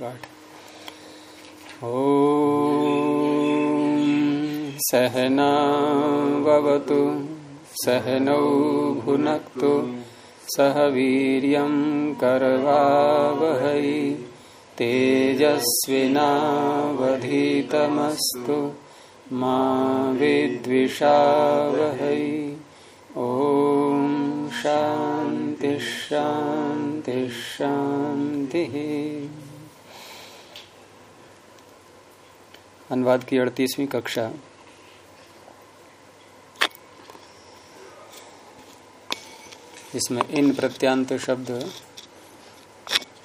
पाठ ओ सहनावतु सहनौ भुनक्तु सह वीर्यं करवावहै तेजस्विनावधीतमस्तु मा विद्विषावहै। ॐ शान्ति शान्ति। अनुवाद की अड़तीसवीं कक्षा। इसमें इन प्रत्यांत शब्द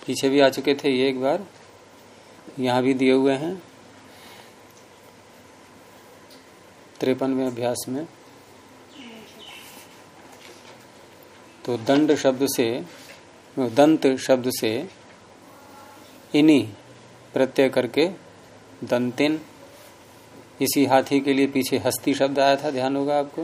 पीछे भी आ चुके थे ये एक बार। यहाँ भी दिए हुए हैं। त्रेपनवे अभ्यास में। तो दंड शब्द से दंत शब्द से इनी प्रत्यय करके दंतिन इसी हाथी के लिए पीछे हस्ती शब्द आया था ध्यान होगा आपको?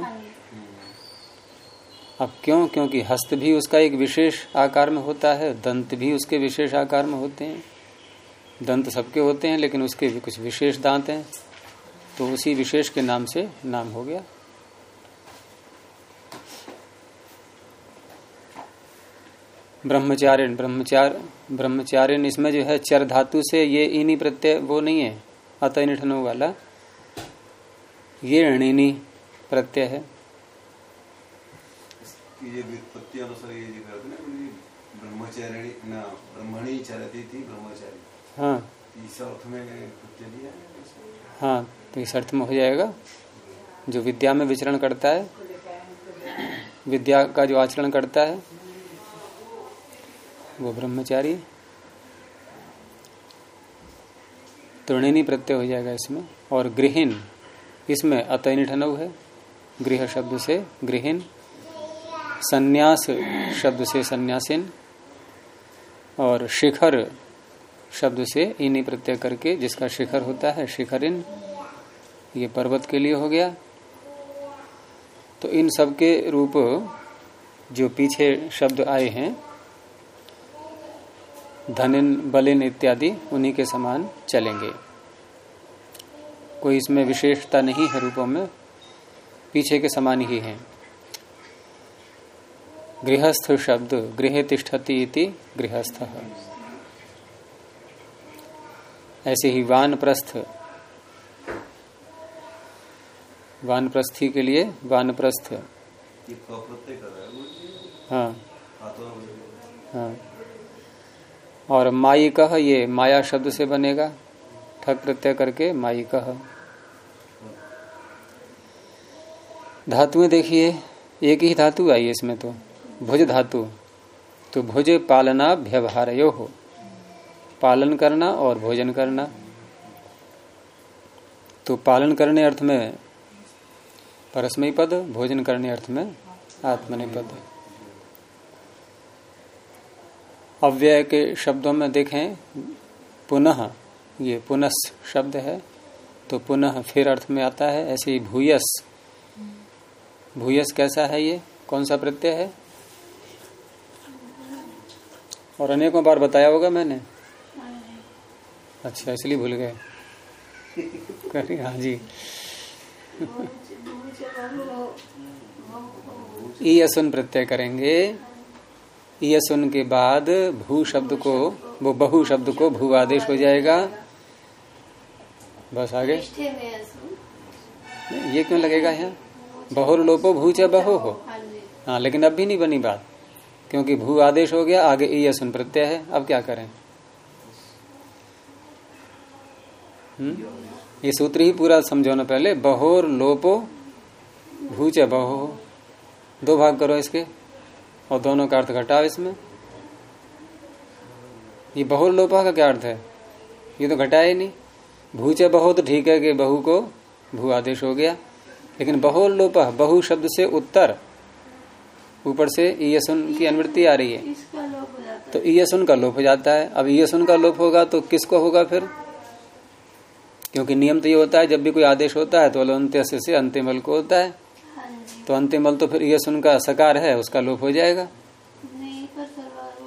अब क्यों? क्योंकि हस्त भी उसका एक विशेष आकार में होता है दंत भी उसके विशेष आकार में होते हैं। दंत सबके होते हैं लेकिन उसके भी कुछ विशेष दांत हैं। तो उसी विशेष के नाम से नाम हो गया। ब्रह्मचारिण ब्रह्मचार ब्रह्मचारिण इसमें जो है चर धातु से ये इनी प्रत्यय वो नहीं है। अतः निठनो वाला ये ऋणिनी प्रत्यय है। ये व्युत्पत्ति अनुसार ये लिखा ना ब्रह्मचारिणी ना ब्रह्मणी चरती थी ब्रह्मचारी। हाँ। इस अर्थ में है तो इस अर्थ में हो जाएगा। जो विद्या में विचरण करता है विद्या का जो आचरण करता है वो ब्रह्मचारी तृणिनी प्रत्यय हो जाएगा इसमें। और गृहिन इसमें अतनिठनव है। गृह शब्द से गृहिन, संन्यास शब्द से संन्यासिन, और शिखर शब्द से इन्हीं प्रत्यय करके जिसका शिखर होता है शिखरिन, ये पर्वत के लिए हो गया। तो इन सब के रूप जो पीछे शब्द आए हैं, धनिन, बलिन इत्यादि, उन्हीं के समान चलेंगे। कोई इसमें विशेषता नहीं है रूपों में, पीछे के समान ही है। गृहस्थ शब्द गृह तिष्ठति इति गृहस्थ। ऐसे ही वानप्रस्थ। वानप्रस्थी के लिए वानप्रस्थ। हाँ। हाँ। और माई कह ये माया शब्द से बनेगा। ठक प्रत्यय करके माई कह धातुएँ देखिए, एक ही धातु आई इसमें तो। भुज धातु। तो भुज पालना व्यवहार हो। पालन करना और भोजन करना। तो पालन करने अर्थ में परस्मय पद, भोजन करने अर्थ में आत्मनि पद। अव्यय के शब्दों में देखें, पुनः ये पुनस शब्द है तो पुनः फिर अर्थ में आता है ऐसे ही भूयस। भूयस कैसा है ये? कौन सा प्रत्यय है? और अनेकों बार बताया होगा मैंने। अच्छा इसलिए भूल गए। हाँ जी। ईयसुन प्रत्यय करेंगे। ईयसुन के बाद भू शब्द को, वो बहु शब्द को भू आदेश हो जाएगा। बस आगे। नहीं, ये क्यों लगेगा यहाँ? बहुर लोपो भू च बहु हो। हाँ लेकिन अब भी नहीं बनी बात क्योंकि भू आदेश हो गया आगे ईयसुन प्रत्यय है अब क्या करें? हम्म? ये सूत्र ही पूरा समझो ना पहले बहोर लोपो भूच बहो दो भाग करो इसके और दोनों का अर्थ घटाओ इसमें। ये बहुर लोपा का क्या अर्थ है? ये तो घटाया ही नहीं। भूच बहो तो ठीक है कि बहु को भू आदेश हो गया। लेकिन बहुर लोपा बहु शब्द से उत्तर ऊपर से ईयसुन की अनुवृत्ति आ रही है। हो तो ईयसुन का लोप हो जाता है। अब ईयसुन का लोप होगा तो किसको होगा फिर? क्योंकि नियम तो ये होता है जब भी कोई आदेश होता है तो अलंत्य से अंतिम बल को होता है। हाँ तो अंतिम बल तो फिर ईयसुन का सकार है उसका लोप हो जाएगा।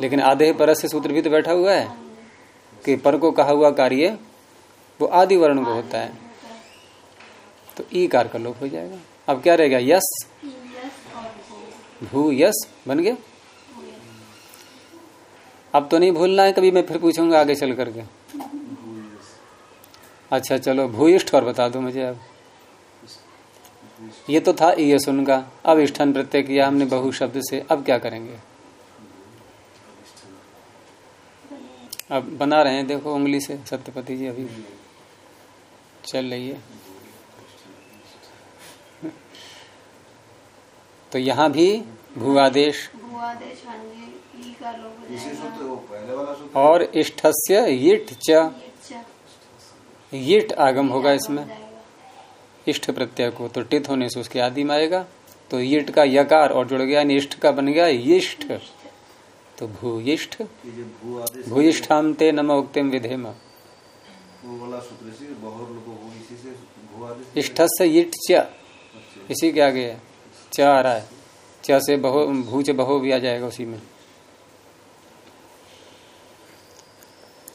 लेकिन आधे परस से सूत्र भी तो बैठा हुआ है कि पर को कहा हुआ कार्य वो आदि वर्ण को होता है। तो ई कार का लोप हो जाएगा। अब क्या रहेगा? यस। भू यस बन गया। अब तो नहीं भूलना है कभी मैं फिर पूछूँगा आगे चल करके। अच्छा चलो, भूयिष्ठ और बता दो मुझे अब। ये तो था ये सुन का अब इष्ठन प्रत्यय किया हमने बहु शब्द से। अब क्या करेंगे? अब बना रहे हैं, देखो, उंगली से, सत्यपति जी, अभी। चल रही है। तो यहाँ भी भू आदेश और इष्टस्य यिट च। यिट आगम होगा इसमें। इष्ट प्रत्यय को तो टित होने से उसके आदि में आएगा। तो यिट का यकार और जुड़ गया इष्ट का बन गया यिष्ठ। तो भूयिष्ठ। भूयिष्ठाम ते नम उक्तिम विधेम। से च। इसी के आगे है। च आ रहा है। च से बहु भूच बहु भी आ जाएगा उसी में।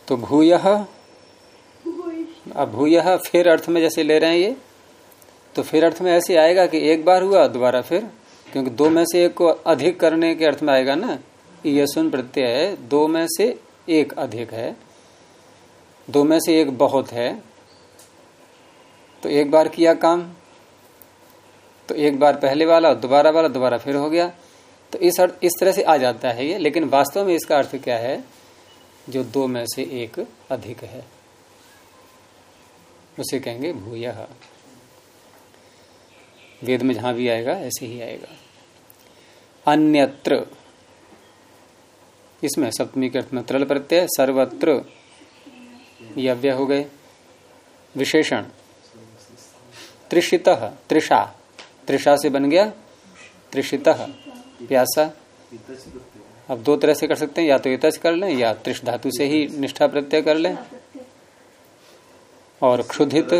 तो भूय अब भूय फिर अर्थ में जैसे ले रहे हैं ये तो फिर अर्थ में ऐसे आएगा कि एक बार हुआ दोबारा फिर क्योंकि दो में से एक को अधिक करने के अर्थ में आएगा ना। यशुन प्रत्यय दो में से एक अधिक है। दो में से एक बहुत है। तो एक बार किया काम तो एक बार पहले वाला, दोबारा वाला, दोबारा फिर हो गया। तो इस अर्थ इस तरह से आ जाता है ये, लेकिन वास्तव में इसका अर्थ क्या है? जो दो में से एक अधिक है। उसे कहेंगे भूय। वेद में जहाँ भी आएगा, ऐसे ही आएगा। अन्यत्र। इसमें सप्तमी के अर्थ में त्रल प्रत्यय, सर्वत्र यव्य हो गए। विशेषण। त्रिषित, त्रिषा। त्रिषा से बन गया। त्रिषित, प्यासा। अब दो तरह से कर सकते हैं, या तो इतच कर लें, या त्रिष धातु से ही निष्ठा प्रत्यय कर लें। और क्षुधित।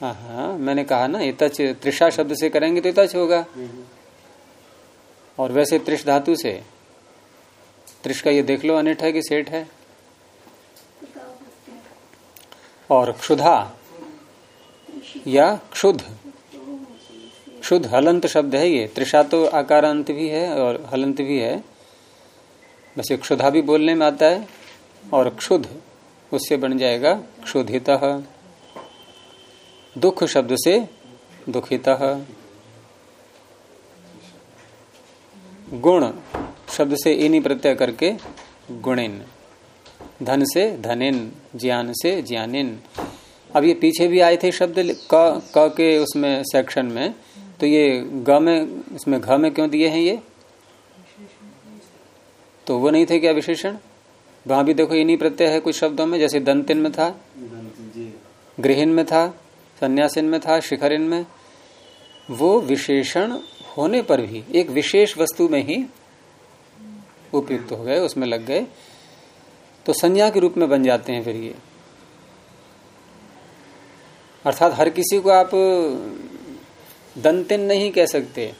हाँ हाँ मैंने कहा ना इतच त्रिषा शब्द से करेंगे तो इतच होगा। और वैसे त्रिष धातु से। त्रिष का ये देख लो अनिट है कि सेठ है। और क्षुधा, या क्षुध। क्षुध हलंत शब्द है ये। त्रिषा तो आकार अंत भी है और हलंत भी है। वैसे क्षुधा भी बोलने में आता है और क्षुध उससे बन जाएगा क्षुधित। दुख शब्द से दुखित। गुण शब्द से इन्हीं प्रत्यय करके गुणिन। धन से धनिन ज्ञान से ज्ञानिन। अब ये पीछे भी आए थे शब्द क, क के उसमें सेक्शन में। तो ये ग में इसमें घ में क्यों दिए हैं ये? तो वो नहीं थे क्या विशेषण? वहाँ भी देखो इन्हीं प्रत्यय है कुछ शब्दों में जैसे दंतिन में था गृहिन में था संन्यासिन में था शिखरिन में। वो विशेषण होने पर भी एक विशेष वस्तु में ही उपयुक्त हो गए उसमें लग गए। तो संज्ञा के रूप में बन जाते हैं फिर ये। अर्थात हर किसी को आप दंतिन नहीं कह सकते।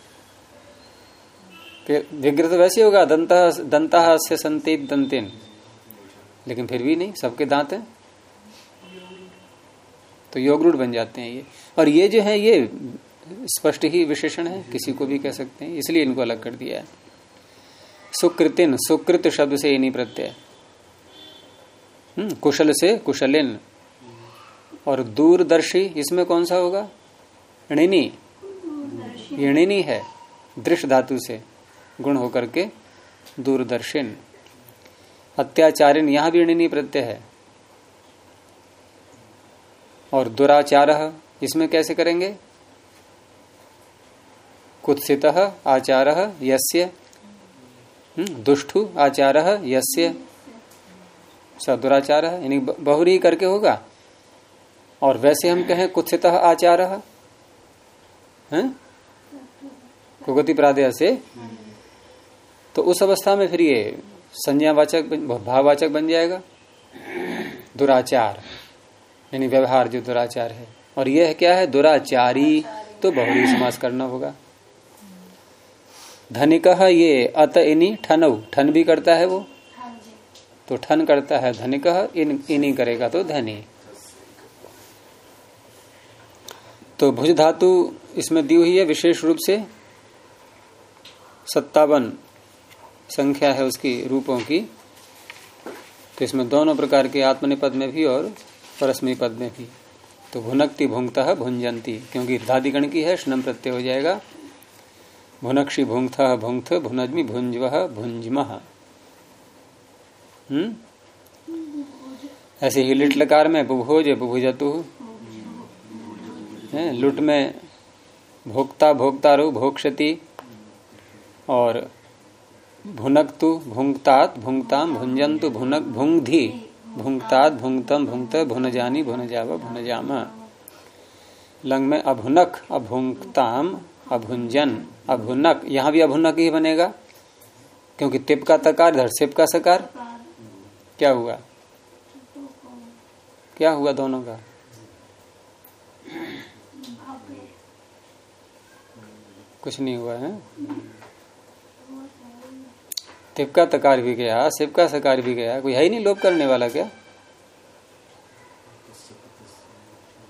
विग्रह तो वैसे होगा, दंता दंता से संतित दंतिन। लेकिन फिर भी नहीं, सबके दांत हैं। तो योगरूढ़ बन जाते हैं ये। और ये जो है, ये स्पष्ट ही विशेषण है, किसी को भी कह सकते हैं। इसलिए इनको अलग कर दिया है। सुकृतिन, सुकृत शब्द से ये नहीं प्रत्यय। कुशल से कुशलिन। और दूरदर्शी इसमें कौन सा होगा? ऋणी ऋणी है दृश्य धातु से गुण होकर के दूरदर्शिन। अत्याचारिन यहाँ भी ऋणी प्रत्यय है। और दुराचार इसमें कैसे करेंगे? कुत्सित आचार यस्य। हम्म, दुष्टु आचार यस्य। दुराचार यानी बहुरी करके होगा? और वैसे हम कहें, कुत्सित आचार? है? कुगति प्रादय से? तो उस अवस्था में फिर ये संज्ञावाचक भाववाचक बन जाएगा। दुराचार। यानी व्यवहार जो दुराचार है। और यह क्या है? दुराचारी तो बहुरी समास करना होगा। धनिक ये अत इनी ठनऊ, ठन भी करता है वो। तो ठन करता है धनिक इन इनी करेगा तो धनी। तो भुज धातु इसमें दी हुई है विशेष रूप से। सत्तावन संख्या है उसकी रूपों की। तो इसमें दोनों प्रकार के आत्मनिपद में भी और परस्मी पद में भी। तो भुनकती भुंगता है, भुंजंती, क्योंकि धादिगण की है, स्नम प्रत्यय हो जाएगा। भुनक्षी भुंगथ भुंगथ भुनजमी, भुंजव, भुंजम। हम्म? ऐसे ही लिट लकार में बुभोज, बुभुजतु। लुट में भोक्ता, भोक्तारु, भोक्षति और भुनकतु, भुंगतात, भुंगताम भुंजंतु भुनक, भुंगधी। भुंगतात, भुंगतम, भुंगत, भुनजानी, भुनजाव, भुनजाम। लंग में अभुनक, अभुंगताम अभुंजन अभुनक। यहाँ भी अभुनक ही बनेगा, क्योंकि तिप का तकार इधर सिप का सकार। क्या हुआ? क्या हुआ दोनों का? कुछ नहीं हुआ, है? तिप का तकार भी गया सिप का सकार भी गया। कोई है ही नहीं लोप करने वाला क्या?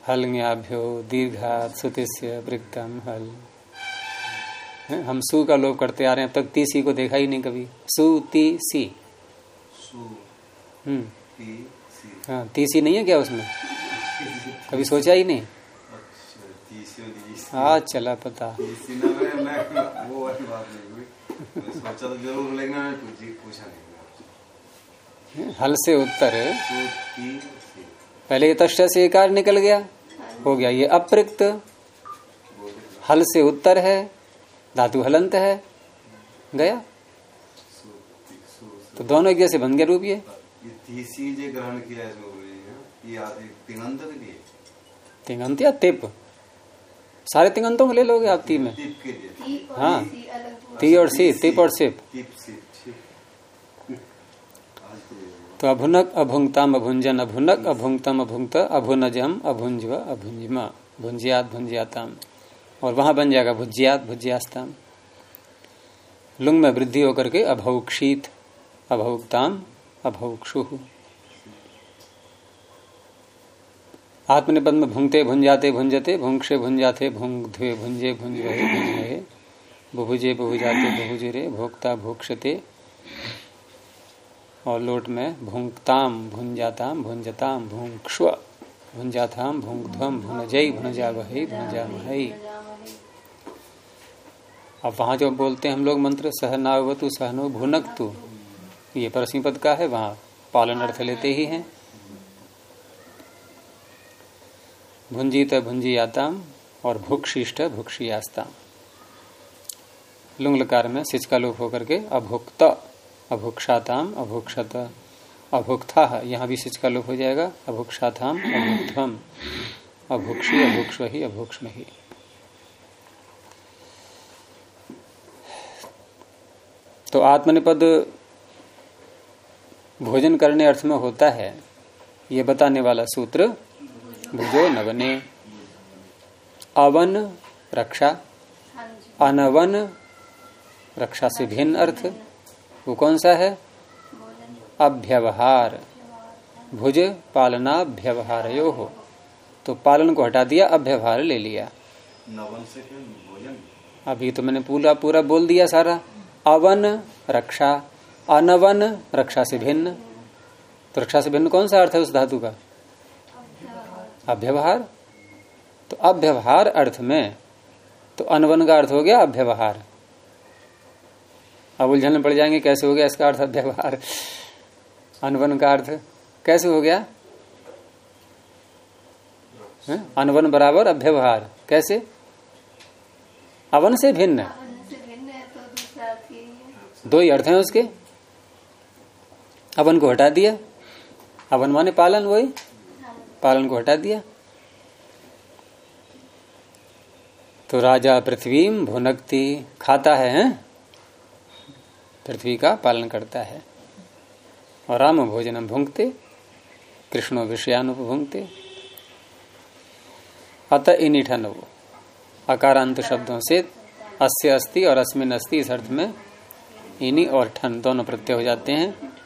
हल ज्ञाभ्यो दीर्घात सुतिस्य वृक्तम हल। हम सु का लोप करते आ रहे हैं, अब तक तीसी को देखा ही नहीं कभी। सु ती सी। हाँ तीसी नहीं है क्या उसमें? कभी सोचा ही नहीं? हाँ चला पता। हल से उत्तर। पहले ये तष्ट से एकार निकल गया। हो गया ये अप्रक्त। हल से उत्तर है। धातु हलंत है। गया? तो दोनों एक जैसे बन गया रूप ये। ग्रहण किया तिंगंत या तिप? सारे तिंगंतों में ले लोगे आप ती में? हाँ। ती और सी तिप और सिप। तो अभुनक अभुंगताम अभुंजन अभुनक अभुंगतम अभुंगत अभुनजम अभुंजव अभुंजमा भुंजियात भुंजियाताम। और वहाँ बन जाएगा भुज्जियात भुज्जियास्ताम लुंग में वृद्धि होकर के अभौक्षीत अभौक्ताम अभौक्षु। आत्मनिपद में भुंगते भुंजाते भुंजते भुंक्षे भुंजाते भुंगध्वे भुंजे भुंजवे भुंजवे बुभुजे बुभुजाते बुभुजरे भोक्ता भोक्षते। और लोट में भुंगताम, भुंजाताम, भुंजताम भुंक्ष्व भुंजाताम भुंगध्वम भुनजई भुनजा वही भुनजा महई अब वहाँ जो बोलते हैं हम लोग मंत्र सहनावतु सहनो भुनकतु। ये परसमी पद का है, वहाँ पालन अर्थ लेते ही हैं। भुंजित भुंजियाताम और भुक्षिष्ट भुक्षियास्ताम। लुंग लकार में सिच का लोप होकर के अभुक्त, अभुक्षाताम, अभुक्षत अभुक्था यहाँ भी सिच का लोप हो जाएगा। अभुक्षाताम, अभुक्थम, अभुक्षी अभुक्ष ही अभुक्ष्म ही तो आत्मनिपद भोजन करने अर्थ में होता है ये बताने वाला सूत्र भुजो नवने। अवन रक्षा अनवन रक्षा से भिन्न अर्थ वो कौन सा है? अभ्यवहार। भुज पालना व्यवहार यो हो तो पालन को हटा दिया अभ्यवहार ले लिया। से अभी तो मैंने पूरा पूरा बोल दिया सारा। अवन रक्षा अनवन रक्षा से भिन्न। तो रक्षा से भिन्न कौन सा अर्थ है उस धातु का? अव्यवहार। तो अव्यवहार अर्थ में तो अनवन का अर्थ हो गया अव्यवहार। अब उलझन में पड़ जाएँगे कैसे हो गया इसका अर्थ अव्यवहार? अनवन का अर्थ कैसे हो गया? है? अनवन बराबर अव्यवहार। कैसे? अवन से भिन्न। दो ही अर्थ हैं उसके। अवन को हटा दिया। अवन माने पालन वही। पालन को हटा दिया। तो राजा पृथ्वी भुनकती खाता है? पृथ्वी का पालन करता है। और राम भोजनम भुंगते, कृष्णो विषयानुपभुंगते अतः इनिठन वो अकारांत शब्दों से अस्य अस्ति और अस्मिन अस्ति इस अर्थ में इनी और ठन दोनों प्रत्यय हो जाते हैं।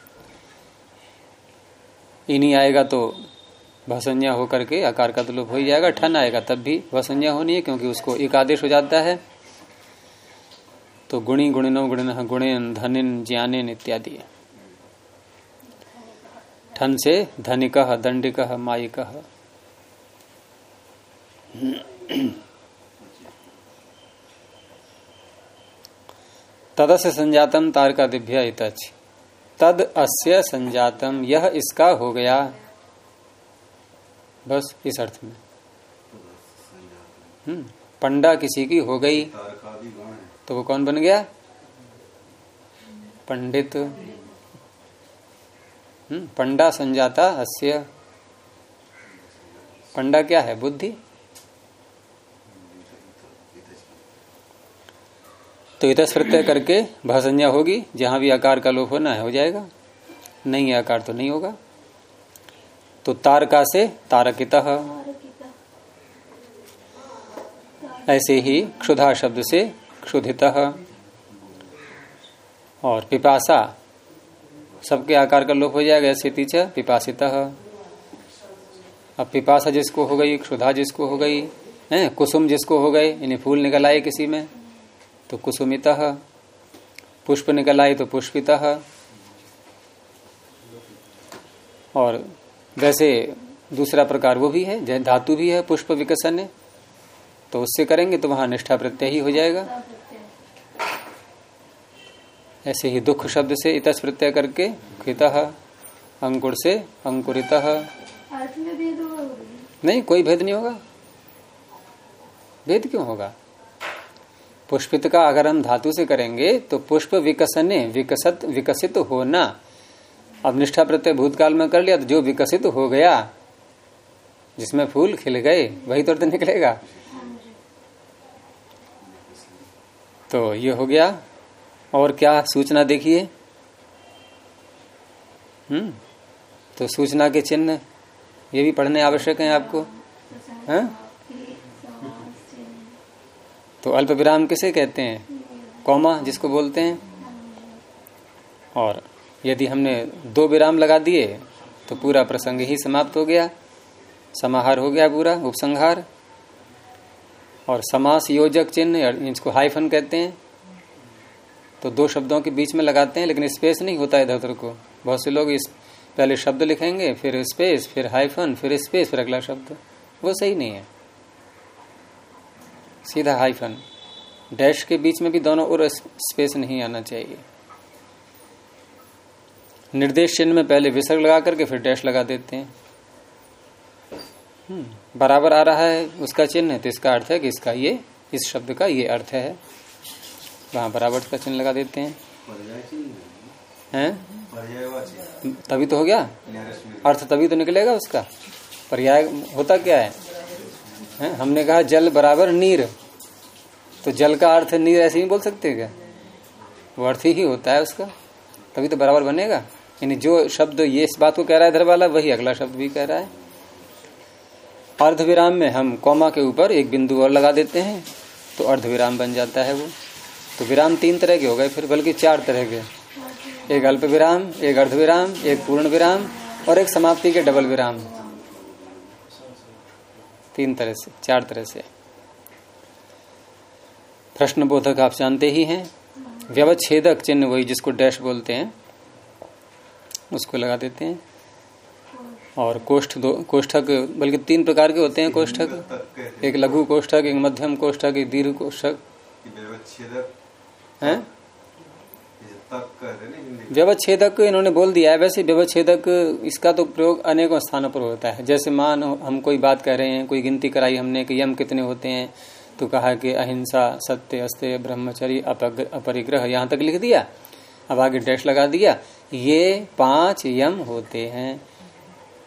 इन्हीं आएगा तो भसंज्ञा होकर के आकार का लोप हो ही जाएगा, ठन आएगा, तब भी भसंज्ञा होनी है क्योंकि उसको एक आदेश हो जाता है। तो गुणी, गुणिनो, गुणिन गुणिन, धनिन, ज्ञानिन इत्यादि ठन से धनिक, दंडिक माइक तदस्य संजातम तारका दिव्य तद अस्य संजातम, यह इसका हो गया। बस इस अर्थ में। हम्म पंडा किसी की हो गई। तो वो कौन बन गया? पंडित। हम्म पंडा संजाता अस्य। पंडा क्या है? बुद्धि? तो इत प्रत्यय करके भाषंज्ञा होगी, जहाँ भी आकार का लोप होना है, हो जाएगा। नहीं आकार तो नहीं होगा। तो तारका से तारकित। ऐसे ही क्षुधा शब्द से क्षुधित। और पिपासा, सबके आकार का लोप हो जाएगा, ऐसे तीच पिपासित। अब पिपासा जिसको हो गई, क्षुधा जिसको हो गई, है, कुसुम जिसको हो गए इन्हें फूल निकल आए किसी में। तो कुसुमित पुष्प निकल आई तो पुष्पित। और वैसे दूसरा प्रकार वो भी है धातु भी है पुष्प विकसन तो उससे करेंगे तो वहाँ निष्ठा प्रत्यय ही हो जाएगा। ऐसे ही दुख शब्द से इतस प्रत्यय करके कृत अंकुर से अंकुरित। नहीं कोई भेद नहीं होगा। भेद क्यों होगा? पुष्पित का अगर हम धातु से करेंगे तो पुष्प विकसने, विकसित विकसित होना। अब निष्ठा प्रत्यय भूतकाल में कर लिया तो जो विकसित हो गया, जिसमें फूल खिल गए, वही तो निकलेगा। तो ये हो गया। और क्या सूचना देखिए? हम्म तो सूचना के चिन्ह, ये भी पढ़ने आवश्यक है आपको? हैं? तो अल्प विराम किसे कहते हैं? कौमा, जिसको बोलते हैं? और यदि हमने दो विराम लगा दिए तो पूरा प्रसंग ही समाप्त हो गया। समाहार हो गया पूरा, उपसंहार। और समास योजक चिन्ह, इसको हाइफन कहते हैं। तो दो शब्दों के बीच में लगाते हैं, लेकिन स्पेस नहीं होता है इधर को। बहुत से लोग इस, पहले शब्द लिखेंगे, फिर स्पेस, फिर हाइफन, फिर स्पेस, फिर अगला शब्द। वो सही नहीं है। सीधा हाइफन। डैश के बीच में भी दोनों और स्पेस नहीं आना चाहिए। निर्देश चिन्ह में पहले विसर्ग लगा करके फिर डैश लगा देते हैं। हम्म, बराबर आ रहा है उसका चिन्ह है तो इसका अर्थ है कि इसका ये इस शब्द का ये अर्थ है। वहाँ बराबर का चिन्ह लगा देते हैं। हैं। तभी तो हो गया। अर्थ तभी तो निकलेगा उसका। पर्याय होता क्या है? हैं? हमने कहा जल बराबर नीर। तो जल का अर्थ नीर ऐसे ही बोल सकते क्या? वो अर्थ ही होता है उसका। तभी तो बराबर बनेगा। यानी जो शब्द ये इस बात को कह रहा है इधर वाला वही अगला शब्द भी कह रहा है। अर्ध विराम में हम कौमा के ऊपर एक बिंदु और लगा देते हैं तो अर्ध विराम बन जाता है वो। तो विराम तीन तरह के हो गए, फिर बल्कि चार तरह के। एक अल्प विराम एक अर्ध विराम एक पूर्ण विराम और एक समाप्ति के डबल विराम। तीन तरह से चार तरह से। प्रश्न बोधक आप जानते ही हैं। व्यवच्छेदक चिन्ह वही जिसको डैश बोलते हैं उसको लगा देते हैं। और कोष्ठ दो कोष्ठक बल्कि तीन प्रकार के होते हैं कोष्ठक। एक लघु कोष्ठक एक मध्यम कोष्ठक एक दीर्घ कोष्ठक। हैं? व्यवच्छेदक इन्होंने बोल दिया है। वैसे व्यवच्छेदक इसका तो प्रयोग अनेकों स्थानों पर होता है। जैसे मान, हम कोई बात कह रहे हैं, कोई गिनती कराई हमने कि यम कितने होते हैं तो कहा कि अहिंसा, सत्य अस्त्य ब्रह्मचर्य अपरिग्रह, यहाँ तक लिख दिया। अब आगे डैश लगा दिया। ये पाँच यम होते हैं।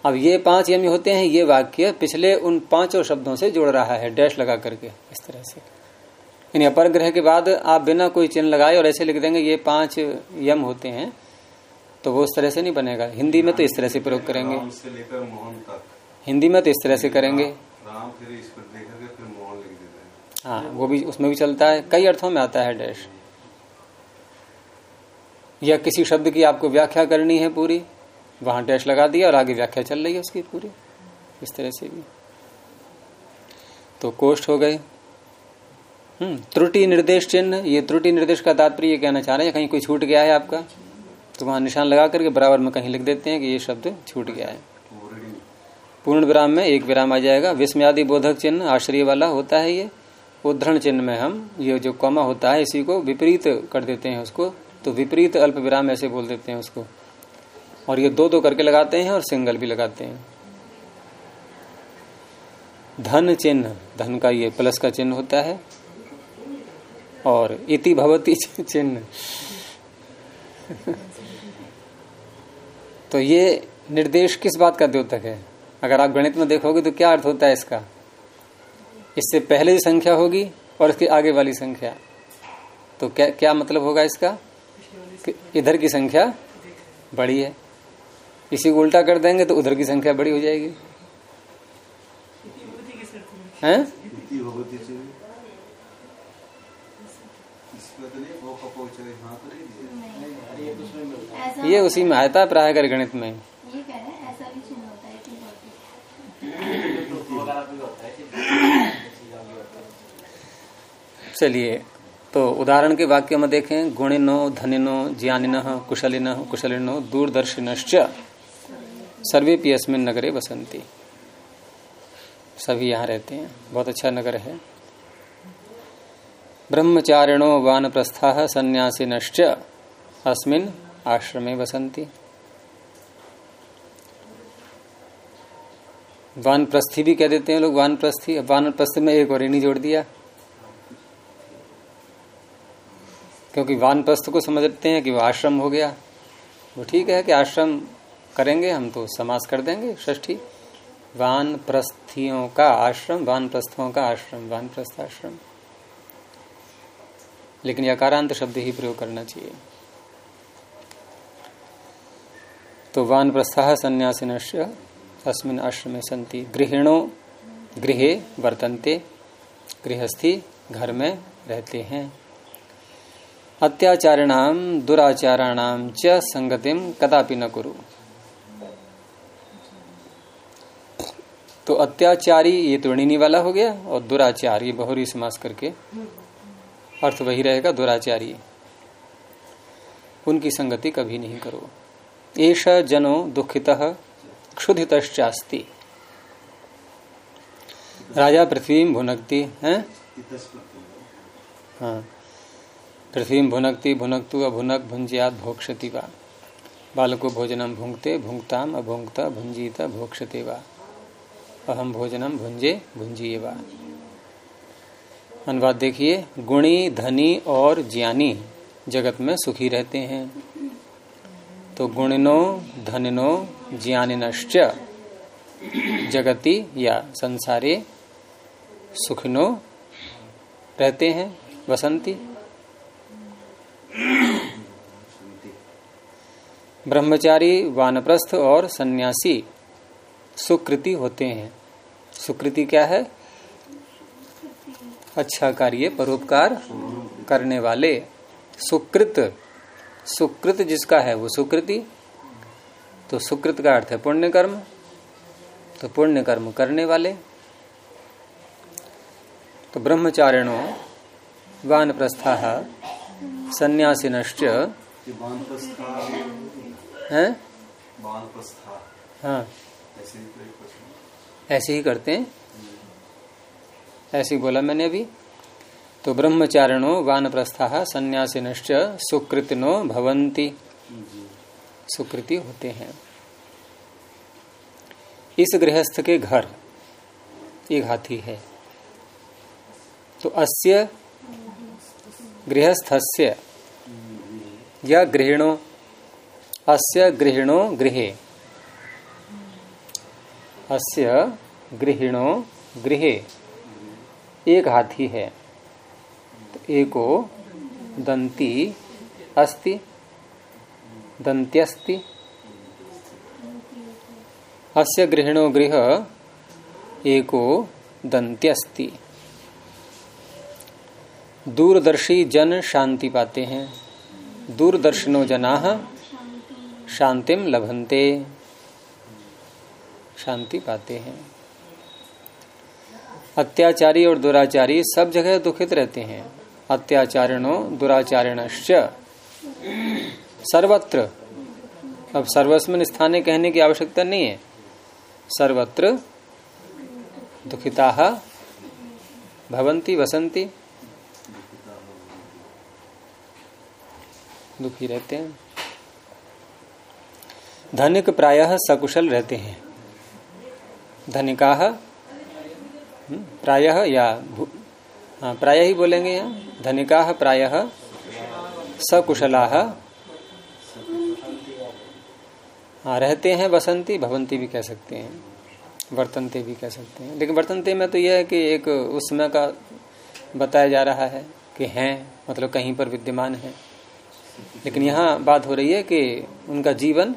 अब ये पाँच यम होते हैं, ये वाक्य पिछले उन पाँचों शब्दों से जोड़ रहा है डैश लगा करके, इस तरह से। यानी अपर ग्रह के बाद आप बिना कोई चिन्ह लगाए और ऐसे लिख देंगे ये पाँच यम होते हैं तो वो उस तरह से नहीं बनेगा। हिंदी में तो इस तरह से प्रयोग करेंगे। हिंदी में तो इस तरह से करेंगे। हैं। वो भी उसमें भी चलता है। कई अर्थों में आता है डैश। या किसी शब्द की आपको व्याख्या करनी है पूरी वहाँ डैश लगा दिया और आगे व्याख्या चल रही है उसकी पूरी। इस तरह से भी। तो कोष्ठ हो गए त्रुटि निर्देश चिन्ह, ये त्रुटि निर्देश का तात्पर्य ये कहना चाह रहे हैं, कहीं कोई छूट गया है आपका? तो वहाँ निशान लगा करके बराबर में कहीं लिख देते हैं कि ये शब्द छूट गया है। पूर्ण विराम में एक विराम आ जाएगा। विस्मयादि बोधक चिन्ह आश्रय वाला होता है ये। उद्धरण चिन्ह में हम, ये जो कौमा होता है, इसी को विपरीत कर देते हैं उसको। तो विपरीत अल्प विराम ऐसे बोल देते हैं उसको। और ये दो दो करके लगाते हैं और सिंगल भी लगाते हैं। धन चिन्ह, धन का ये प्लस का चिन्ह होता है। और इति भवती चिन्ह। तो ये निर्देश किस बात का द्योतक है? अगर आप गणित में देखोगे तो क्या अर्थ होता है इसका? इससे पहले जो संख्या होगी और इसके आगे वाली संख्या। तो क्या क्या मतलब होगा इसका? कि इधर की संख्या बड़ी है। इसी को उल्टा कर देंगे तो उधर की संख्या बड़ी हो जाएगी। हैं? ये उसी में आता है प्राय कर गणित में। चलिए तो उदाहरण के वाक्य में देखें। गुणिनो धनिनो ज्ञानिन कुशलिन कुशलिनो दूरदर्शिनश्च। सर्वे पी अस्मिन नगरे बसंती सभी यहाँ रहते हैं। बहुत अच्छा नगर है। ब्रह्मचारिणो वान प्रस्था सन्यासीनश्च अस्मिन आश्रमे बसंती वानप्रस्थी भी कह देते हैं लोग, वानप्रस्थी वानप्रस्थ में एक और नहीं जोड़ दिया। क्योंकि वानप्रस्थ को समझते हैं कि वो आश्रम हो गया। वो ठीक है कि आश्रम करेंगे, हम तो समास कर देंगे ष्ठी वान प्रस्थियों का आश्रम वान प्रस्थों का आश्रम वान प्रस्थ आश्रम लेकिन यकारांत शब्द ही प्रयोग करना चाहिए। तो वान प्रस्था संन्यासीन अस्मिन आश्रम संति गृहिणो, गृहे वर्तन्ते, गृहस्थी घर में रहते हैं। अत्याचारिणाम दुराचाराणाम च संगतिम कदापि न कुरु। तो अत्याचारी ये त्रिणी वाला हो गया और दुराचार ये बहुरी समास करके अर्थ वही रहेगा, दुराचारी। उनकी संगति कभी नहीं करो। एश जनो दुखित क्षुधित राजा पृथ्वी भुनकती, है? हाँ। पृथ्वी भुनकती, भुनकतु अभुनक भुंजियात भोक्षति वा। बालको भोजनम भुंगते भुंगताम अभुंगता भुंजीत भोक्षते वा। अहम भोजनम भुंजे भुंजिए वा। अनुवाद देखिए, गुणी, धनी और ज्ञानी जगत में सुखी रहते हैं। तो गुणिनो, धनिनो, ज्ञानिनश्च जगति या संसारे सुखिनो रहते हैं। वसंती। ब्रह्मचारी, वानप्रस्थ और सन्यासी सुकृति होते हैं। सुकृति क्या है? अच्छा कार्य परोपकार करने वाले सुकृत सुकृत जिसका है वो सुकृति। तो सुकृत का अर्थ है पुण्य कर्म तो पुण्य कर्म करने वाले। तो ब्रह्मचारिणो वान प्रस्था संन्यासीनश्च। है? हाँ। ऐसे ही करते हैं। ऐसे बोला मैंने अभी। तो ब्रह्मचारिणो वान प्रस्था संन्यासीनश्च सुकृतिनो भवंती सुकृति होते हैं। इस गृहस्थ के घर एक हाथी है। तो अस्य गृहस्थस्य या गृहिणो, अस्य गृहिणो गृहे। अस्य गृहिणो गृहे। एक हाथी है। तो एको दंती अस्ति, दंत्यस्ति। अस्य गृहिणो गृह एको दंत्यस्ति। दूरदर्शी जन शांति पाते हैं। दूरदर्शनो जना शांतिम लभंते शांति पाते हैं। अत्याचारी और दुराचारी सब जगह दुखित रहते हैं। अत्याचारिणो दुराचारिण सर्वत्र। अब सर्वस्मिन स्थाने कहने की आवश्यकता नहीं है। सर्वत्र दुखिता भवंती वसंती दुखी रहते हैं। धनिक प्रायः सकुशल रहते हैं। धनिका प्रायः या हाँ प्राय ही बोलेंगे यहाँ। धनिका प्रायः सकुशला। हाँ रहते हैं बसंती भवंती भी कह सकते हैं वर्तनते भी कह सकते हैं। लेकिन वर्तनते में तो यह है कि एक उस समय का बताया जा रहा है कि हैं मतलब कहीं पर विद्यमान है। लेकिन यहाँ बात हो रही है कि उनका जीवन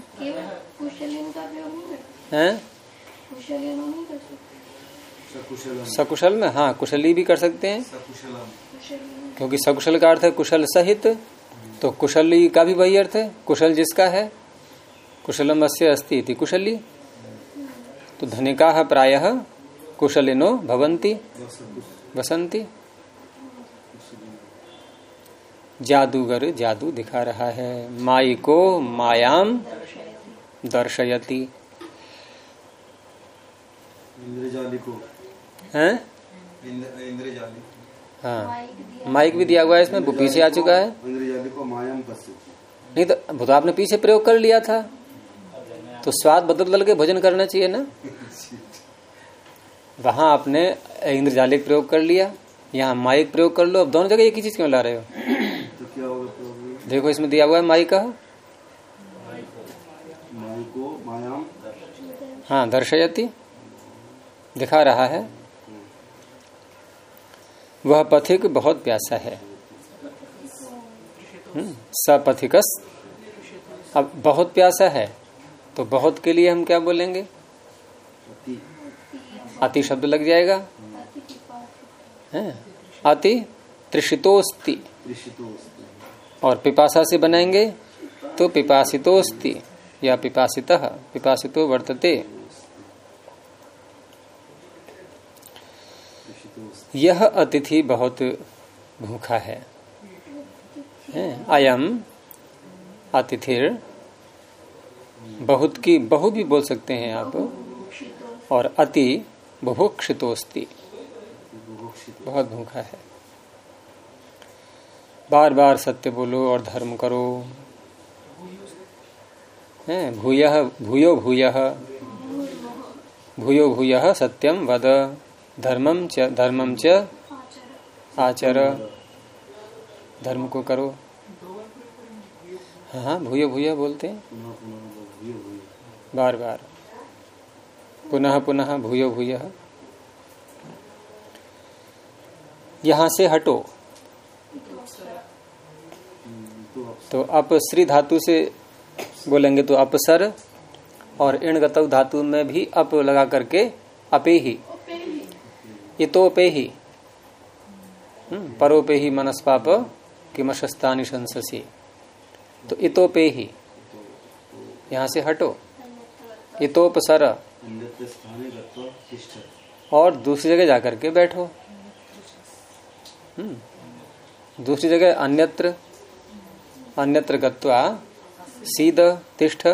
है? सकुशल में? हाँ कुशली भी कर सकते हैं। क्योंकि सकुशल का अर्थ है कुशल सहित तो कुशली का भी वही अर्थ है। कुशल जिसका है कुशलम अस्य अस्ति इति कुशली। तो धनिका प्राय कुशलिनो भवंती बसंती जादूगर जादू दिखा रहा है। माई को मायाम दर्शयति। हैं? हाँ। माइक भी दिया हुआ है इसमें वो पीछे आ चुका है। नहीं तो वो तो आपने पीछे प्रयोग कर लिया था। तो स्वाद बदल बदल के भोजन करना चाहिए ना। वहाँ आपने इंद्रजालिक प्रयोग कर लिया। यहाँ माइक प्रयोग कर लो। अब दोनों जगह एक ही चीज़ क्यों ला रहे हो? तो क्या होगा देखो इसमें दिया हुआ है माइक का। हाँ दर्शयती। दिखा रहा है। वह पथिक बहुत प्यासा है। हम्म, सपथिकस। अब बहुत प्यासा है तो बहुत के लिए हम क्या बोलेंगे? अति। शब्द लग जाएगा। है अति त्रिषितोस्ति। और पिपासा से बनाएँगे तो पिपासितोस्ति या पिपासित पिपासितो वर्तते। यह अतिथि बहुत भूखा है। अयम अतिथिर। बहुत की बहु भी बोल सकते हैं आप। और अति बुभुक्षितोस्ति। बहुत भूखा है। बार बार सत्य बोलो और धर्म करो। है? भूय, भूयो भूय। भूयो भूय सत्यम वद। धर्मम च धर्मम च आचर। धर्म को करो। हाँ भूयो भूय भूय, बोलते हैं। बार बार। पुनः पुनः, भूय भूय। यहाँ से हटो। तो अप श्री धातु से बोलेंगे तो अपसर और इण धातु में भी अप लगा करके अपे ही। इतोपे ही। हम्म, परोपे ही मनस्पाप किमशस्तानी शंससी। तो इतोपे ही। यहाँ से हटो। इतोपसर। और दूसरी जगह जाकर के बैठो। हम्म। दूसरी जगह अन्यत्र। अन्यत्र गत्वा सीध तिष्ठ।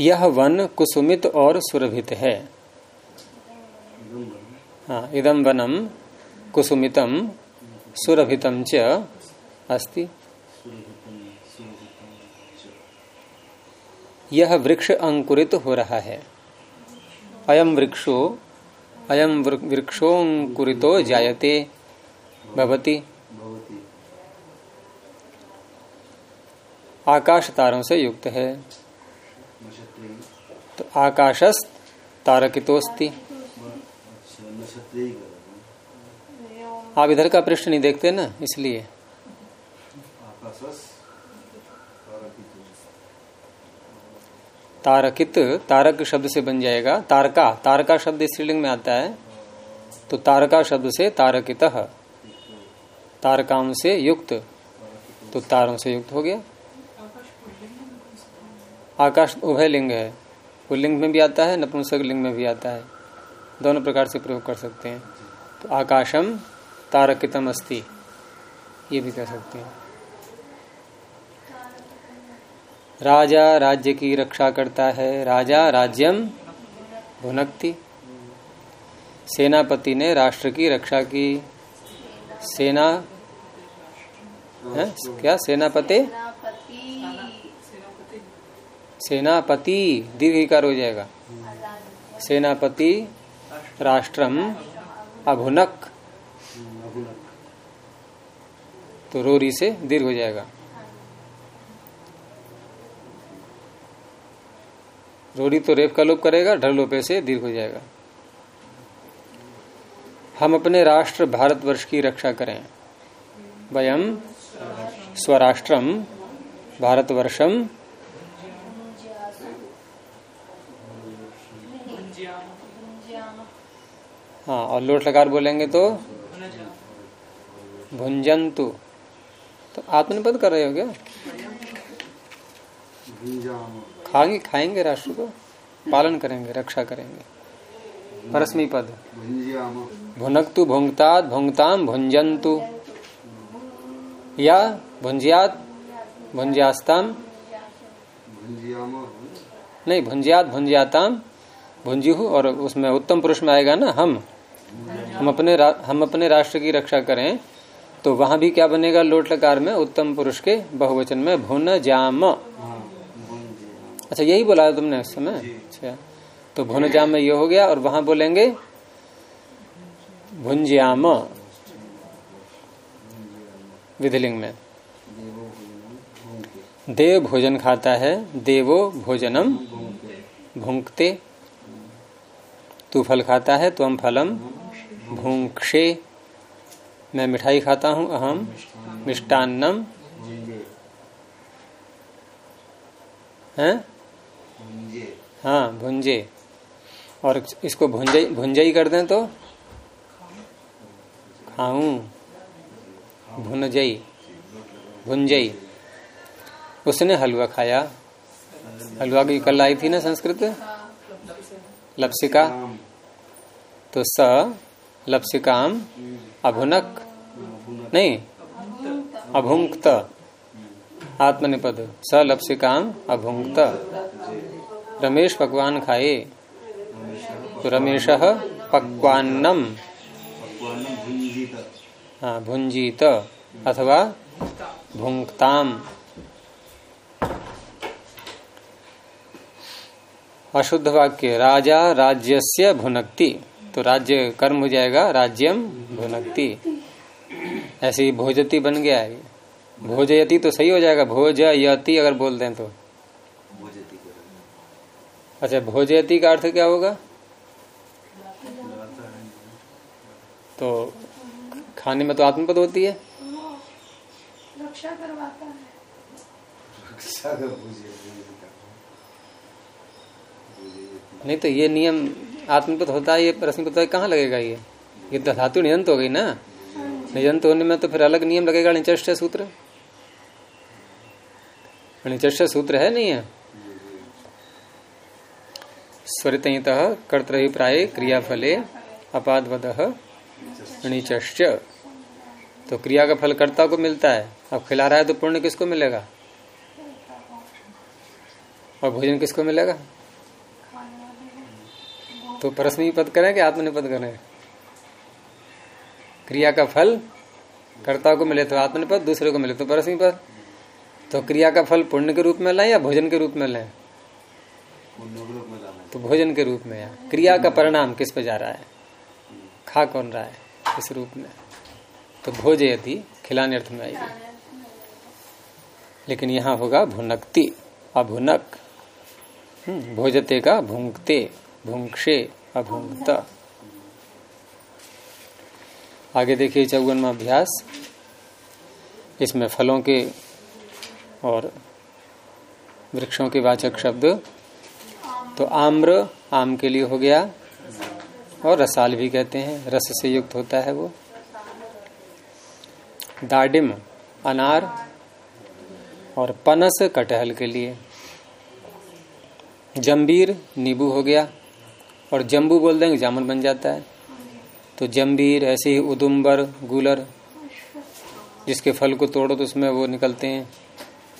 यह वन कुसुमित और सुरभित है। हाँ इदम वनम कुसुमितम सुरभितम च अस्ति। यह वृक्ष अंकुरित हो रहा है। अयम वृक्षो अयम वृक्षोंकुरितो जायते, भवती। आकाश तारों से युक्त है। तो आकाशस तारकितोस्ति आप इधर का पृष्ठ नहीं देखते ना इसलिए। तारकित तारक शब्द से बन जाएगा। तारका तारका शब्द स्त्रीलिंग में आता है। तो तारका शब्द से तारकित तारकाओं से युक्त। तो तारों से युक्त हो गया। आकाश उभय लिंग है। पुल्लिंग में भी आता है, नपुंसक लिंग में भी आता है। दोनों प्रकार से प्रयोग कर सकते हैं। तो आकाशम तारकितम अस्ति, ये भी कह सकते हैं। राजा राज्य की रक्षा करता है। राजा राज्यम भुनक्ति। सेनापति ने राष्ट्र की रक्षा की। सेना, है, क्या? सेनापति? सेनापति दीर्घिकार हो जाएगा। सेनापति राष्ट्रम अभुनक। तो रोरी से दीर्घ हो जाएगा। रोरी तो रेप का लोप करेगा ढर लोपे से दीर्घ हो जाएगा। हम अपने राष्ट्र भारतवर्ष की रक्षा करें। वयम स्वराष्ट्रम भारतवर्षम हाँ और लोट लकार बोलेंगे तो भुंजंतु। तो आत्मनिपद कर रहे हो क्या? खाएँगे खाएँगे राष्ट्र को? पालन करेंगे रक्षा करेंगे। परस्मी पद भुनक्तु भुंगतात भुंगताम भुंजंतु। या भुंजियात भुंजियास्ताम। नहीं भुंजियात भुंजियाताम। भुंजिहु और उसमें उत्तम पुरुष में आएगा ना हम। हम अपने हम अपने राष्ट्र की रक्षा करें तो वहाँ भी क्या बनेगा लोट लकार में? उत्तम पुरुष के बहुवचन में भुन जाम। अच्छा यही बोला तुमने उस समय? अच्छा तो भुन जाम में ये हो गया और वहाँ बोलेंगे भुंज्याम विधिलिंग में। देव भोजन खाता है देवो भोजनम भुंकते तू फल खाता है तुम फलम भूंक्षे। मैं मिठाई खाता हूँ, अहम। मिष्टान्नम। हैं? हाँ भुंजे। और इसको भुंजई भुंजई कर दें तो? खाऊं। भुनजई। भुंजई। उसने हलवा खाया। हलवा की कल आई थी ना संस्कृत? लपसिका। तो स लपसिकाम अभुनक। नहीं अभुंक्त आत्मनिपद। स लपसिकाम अभुंक्त रमेश पकवान खाए। तो रमेश पक्वान्नम। हाँ भुंजीत अथवा भुंक्ताम अशुद्ध वाक्य राजा राज्यस्य भुनक्ति। तो राज्य कर्म हो जाएगा राज्यम भुनक्ति। ऐसे ही भोजती बन गया है। भोजयती तो सही हो जाएगा भोजयती अगर बोल दें तो। अच्छा भोजयती का अर्थ क्या होगा? तो खाने में तो आत्मपद होती है। रक्षा करवाता है। नहीं तो ये नियम आत्मपद होता है, ये प्रश्न होता है, कहाँ लगेगा ये? ये तो धातु निजंत हो गई ना। निजंत होने में तो फिर अलग नियम लगेगा, निचष्ट सूत्र। निचष्ट सूत्र है नहीं है? स्वरित कर्तव्य प्राय क्रियाफले अपादवद निचष्ट। तो क्रिया का फल कर्ता को मिलता है। अब खिला रहा है तो पुण्य किसको मिलेगा? और भोजन किसको मिलेगा? तो परस्मी पद करें कि आत्मनिपद करें? क्रिया का फल कर्ता को मिले तो आत्मनिपद दूसरे को मिले तो परस्मी पद। तो क्रिया का फल पुण्य के रूप में लें या भोजन के रूप में लें? तो भोजन के रूप में या। क्रिया का परिणाम किस पे जा रहा है? खा कौन रहा है? इस रूप में। तो भोज यदि खिलाने अर्थ में आएगी लेकिन यहाँ होगा भुनकती अभुनक। हम्म, भोजते का भूंगते। भूंक्षे अभुंगत आगे देखिए चौवनवा अभ्यास इसमें फलों के और वृक्षों के वाचक शब्द। तो आम्र, आम के लिए हो गया। और रसाल भी कहते हैं, रस से युक्त होता है वो। दाडिम, अनार और पनस कटहल के लिए। जम्बीर नींबू हो गया। और जम्बू बोल देंगे, जामुन बन जाता है। तो जम्बीर ऐसे ही उदुम्बर, गुलर, जिसके फल को तोड़ो तो उसमें वो निकलते हैं,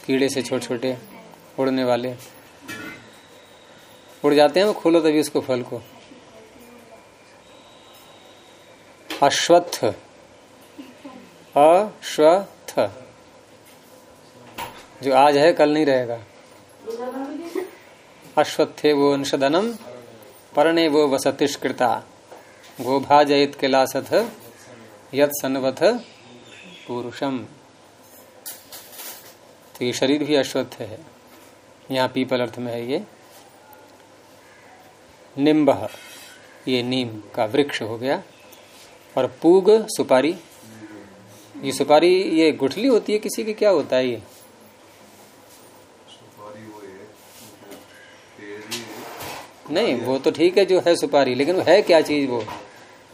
कीड़े से छोटे छोटे उड़ने वाले। उड़ जाते हैं वो, खोलो तभी उसको फल को। अश्वत्थ। अश्वत्थ। जो आज है, कल नहीं रहेगा। अश्वत्थे वो निषदनम परणे वो वसतिष्कृता। गोभाजयत कैलासथ, यत पुरुषम। तो ये शरीर भी अश्वत्थ है। यहाँ पीपल अर्थ में है ये। निम्ब, ये नीम का वृक्ष हो गया। और पूग, सुपारी। ये सुपारी, ये गुठली होती है किसी की? क्या होता है ये सुपारी वो है पेड़ भी है नहीं वो तो ठीक है जो है सुपारी लेकिन वो है क्या चीज़ वो?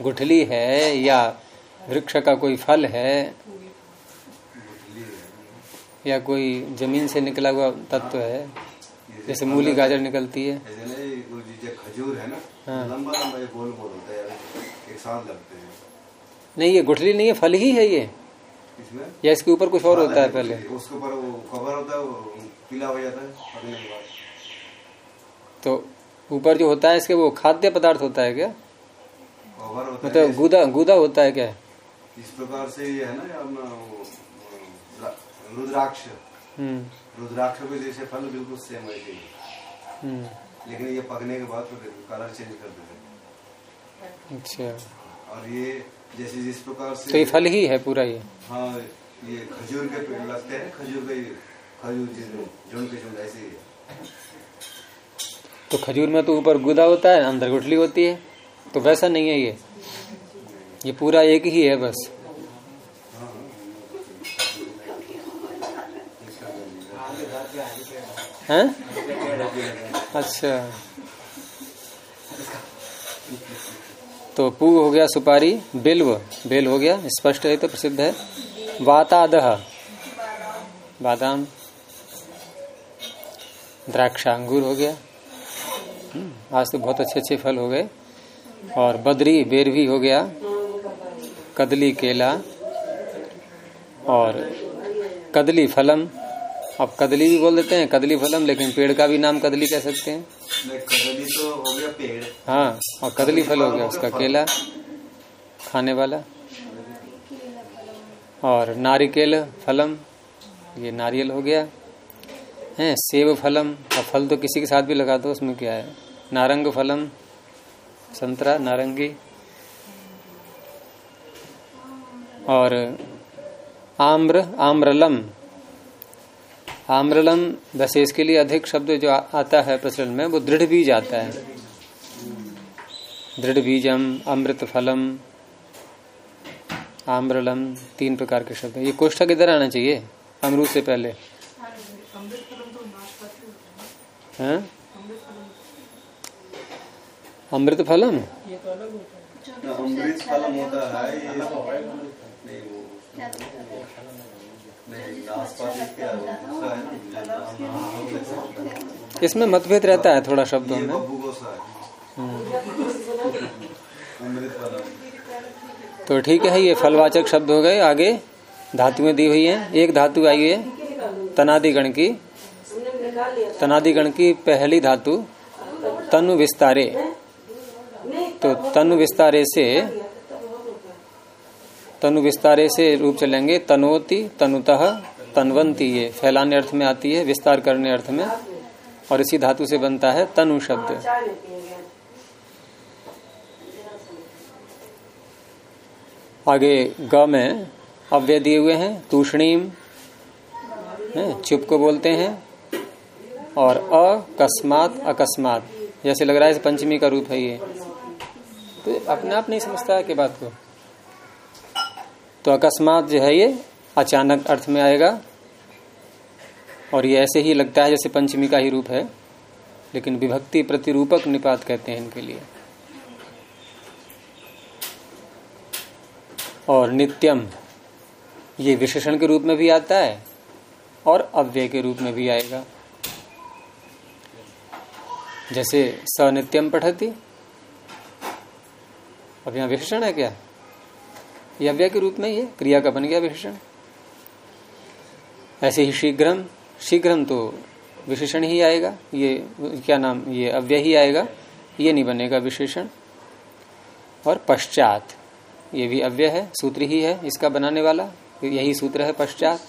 गुठली है या वृक्ष का कोई फल है? या कोई ज़मीन से निकला हुआ तत्व है? जैसे मूली गाजर निकलती है। खजूर है ना? हाँ। लंबा गोल गोल होता है एक साथ लगते हैं। नहीं ये गुठली नहीं है फल ही है ये। इसमें? या इसके ऊपर कुछ और होता है पहले? उसके ऊपर वो कवर होता है वो पीला हो जाता है तो ऊपर जो होता है इसके वो खाद्य पदार्थ होता है क्या? होता मतलब है गुदा गुदा होता है क्या? इस प्रकार से ये है ना रुद्राक्ष। हम्म। रुद्राक्ष के जैसे फल बिल्कुल सेम वैसे ही। हम्म। लेकिन ये पकने के बाद फिर कलर चेंज कर देते अच्छा। और ये जैसे जिस प्रकार से तो ये फल ही है पूरा ये? हाँ ये खजूर के पेड़ लगते हैं खजूर के खजूर झुंड के झुंड ऐसे ही है। तो खजूर में तो ऊपर गुदा होता है, अंदर गुठली होती है। तो वैसा नहीं है ये। ये पूरा एक ही है बस। हैं? अच्छा। तो पू हो गया सुपारी, बिल्व। बेल हो गया, स्पष्ट है तो प्रसिद्ध है। वातादह। बादाम। द्राक्षा अंगूर हो गया। आज तो बहुत अच्छे अच्छे फल हो गए। और बदरी बेर भी हो गया कदली केला और कदली फलम। अब कदली भी बोल देते हैं कदली फलम लेकिन पेड़ का भी नाम कदली कह सकते हैं। कदली तो हो गया पेड़। हाँ और कदली फल हो गया उसका केला खाने वाला। और नारिकेल फलम ये नारियल हो गया। है, सेब फलम, और फल तो किसी के साथ भी लगा दो, उसमें क्या है? नारंग फलम, संतरा, नारंगी। और आम्र, आम्रलम। आम्रलम वैसे इसके लिए अधिक शब्द जो आता है प्रचलन में, वो दृढ़ बीज आता है। दृढ़ बीजम, अमृत फलम, आम्रलम, तीन प्रकार के शब्द। ये कोष्ठक इधर आना चाहिए, अमरूद से पहले। हैं? अमृत फलम? अमृत फलम होता है है ना नाम- नाम- इसमें मतभेद रहता है थोड़ा शब्दों में। अमृत फलम। तो ठीक है ये फलवाचक शब्द हो गए आगे धातुएँ दी हुई हैं एक धातु आई है तनादि गण की। तनादि गण की पहली धातु तनु विस्तारे। तो तनु विस्तारे से तनु विस्तारे से रूप चलेंगे तनोति, तनुतः, तनवंती, ये फैलाने अर्थ में आती है, विस्तार करने अर्थ में। और इसी धातु से बनता है तनु शब्द। आगे ग में अव्यय दिए हुए हैं, तूषणीम चुप को बोलते हैं। और अकस्मात अकस्मात। जैसे लग रहा है पंचमी का रूप है ये। तो अपने आप नहीं समझता है कि बात को। तो अकस्मात जो है ये अचानक अर्थ में आएगा। और ये ऐसे ही लगता है जैसे पंचमी का ही रूप है। लेकिन विभक्ति प्रतिरूपक निपात कहते हैं इनके लिए। और नित्यम, ये विशेषण के रूप में भी आता है और अव्यय के रूप में भी आएगा। जैसे सनित्यम पठती। अब यहाँ विशेषण है क्या? ये अव्यय के रूप में ही है क्रिया का बन गया विशेषण ऐसे ही शीघ्रम शीघ्रम तो विशेषण ही आएगा ये क्या नाम ये अव्यय ही आएगा ये नहीं बनेगा विशेषण। और पश्चात ये भी अव्यय है सूत्र ही है इसका बनाने वाला यही सूत्र है पश्चात।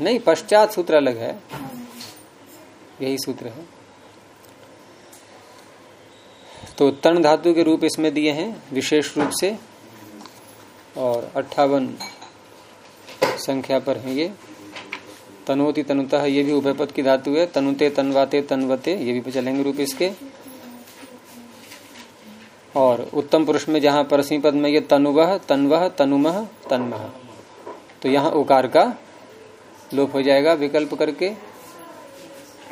नहीं पश्चात सूत्र अलग है। यही सूत्र है। तो तन धातु के रूप इसमें दिए हैं, विशेष रूप से, और अट्ठावन संख्या पर है ये। तनोति तनुता ये भी उभयपद की धातु है, तनुते तनवाते तनवते, ये भी चलेंगे रूप इसके। और उत्तम पुरुष में जहाँ परसी पद में ये तनुवह, तनवह, तनुमह, तन्मह। तो यहाँ उकार का लोप हो जाएगा, विकल्प करके।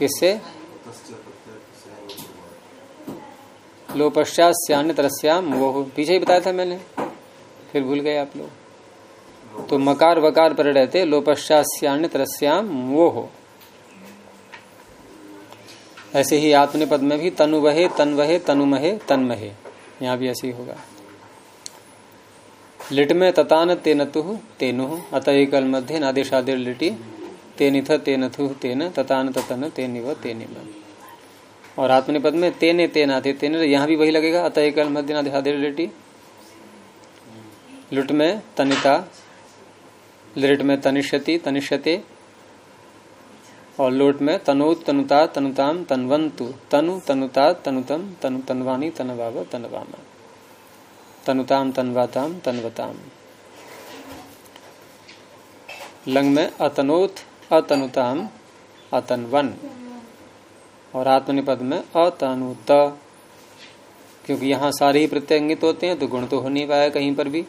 किससे लोपश्चात श्यान्य तरस्याम वो पीछे ही बताया था मैंने। फिर भूल गए आप लोग। तो मकार वकार पर रहते लोपश्चात श्यान्य तरस्याम वो हो ऐसे ही आत्मने पद में भी तनु वहे तन वहे तनुमहे, तन्महे। यहाँ भी ऐसे ही होगा। लिट में ततान तेन तुह तेनु। अतः कल मध्य नादेशादेर लिटी तेनिथ, तेनथु, तेन, ततान, ततन, तेनिव तेनिव। और आत्मनिपद में तेने तेना थे तेने यहाँ भी वही लगेगा। अतः मध्य लिटी लुट में तनिता लिट में तनिष्यति, तनिष्यते, और लोट में तनोत तनुता, तनुताम, तनवंतु। तनु, तनुता, तनुतम, तनु तनवानी तनवाव, तनवामा। तनुताम, तनवाताम, तनवताम। लंग में अतनोत अतनुताम, अतनवन। और आत्मनिपद में अतनुत। क्योंकि यहाँ सारे ही प्रत्यंगित होते हैं तो गुण तो हो नहीं पाया कहीं पर भी।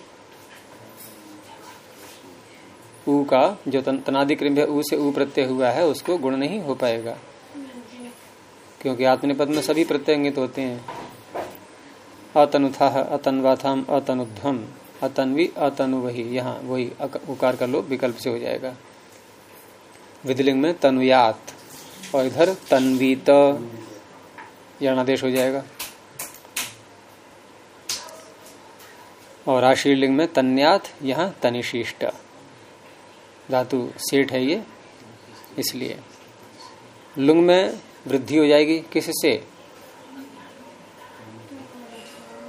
ऊ का, जो तनादि क्रिम है, ऊ से ऊ प्रत्यय हुआ है, उसको गुण नहीं हो पाएगा। क्योंकि आत्मनिपद में सभी प्रत्यंगित होते हैं। अतनुथा अतनवाथाम अतनुध्वम अतनवी अतनु वही यहाँ वही उकार का लोप विकल्प से हो जाएगा। विधिलिंग में तनुयात और इधर तन्वीत। यणादेश हो जाएगा। और आशीर्लिंग में तन्यात, यहाँ तनिशिष्ट धातु सेठ है ये, इसलिए। लुंग में वृद्धि हो जाएगी किससे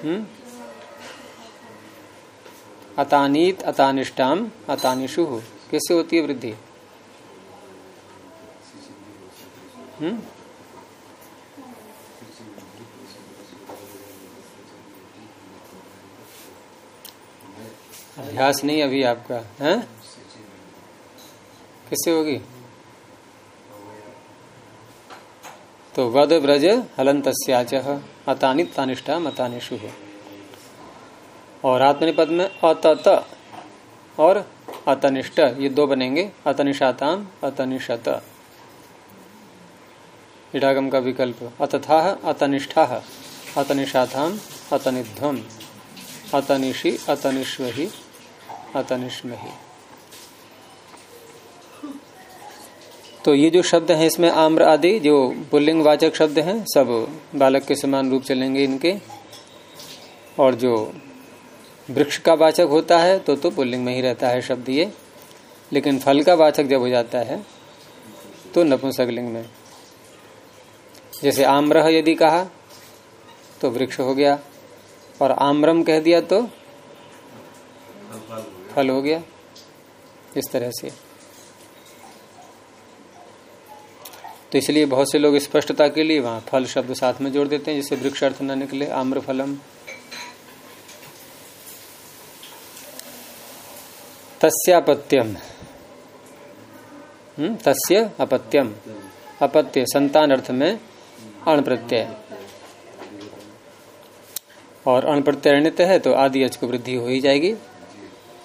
हम्म? अतानीत अतानिष्टाम अतानिशु किससे होती है वृद्धि? हम्म अभ्यास नहीं अभी आपका, है? किससे होगी? तो वद ब्रज हलंत अतानि तानिष्ठा मतानिशु और आत्मनिपद में अतत और अतनिष्ठ, ये दो बनेंगे, अतनिषाताम, अतनिषत। इडागम का विकल्प। अतथा, अतनिष्ठा, अतनिषाथाम, अतनिध्वम। अतनिषि, अतनिष्वहि, अतनिष्महि। तो ये जो शब्द हैं इसमें आम्र आदि, जो पुल्लिंग वाचक शब्द हैं, सब बालक के समान रूप चलेंगे इनके। और जो वृक्ष का वाचक होता है तो तो पुल्लिंग में ही रहता है शब्द ये। लेकिन फल का वाचक जब हो जाता है तो नपुंसकलिंग में। जैसे आम्र यदि कहा तो वृक्ष हो गया। और आम्रम कह दिया तो फल हो गया, इस तरह से। तो इसलिए बहुत से लोग स्पष्टता के लिए वहाँ फल शब्द साथ में जोड़ देते हैं, जिससे वृक्ष अर्थ न निकले, आम्र फलम। तस्यापत्यम हम्म तस्य अपत्यम। अपत्य, संतान अर्थ में अण प्रत्यय और अण प्रत्यय है तो आदि अच को वृद्धि हो ही जाएगी।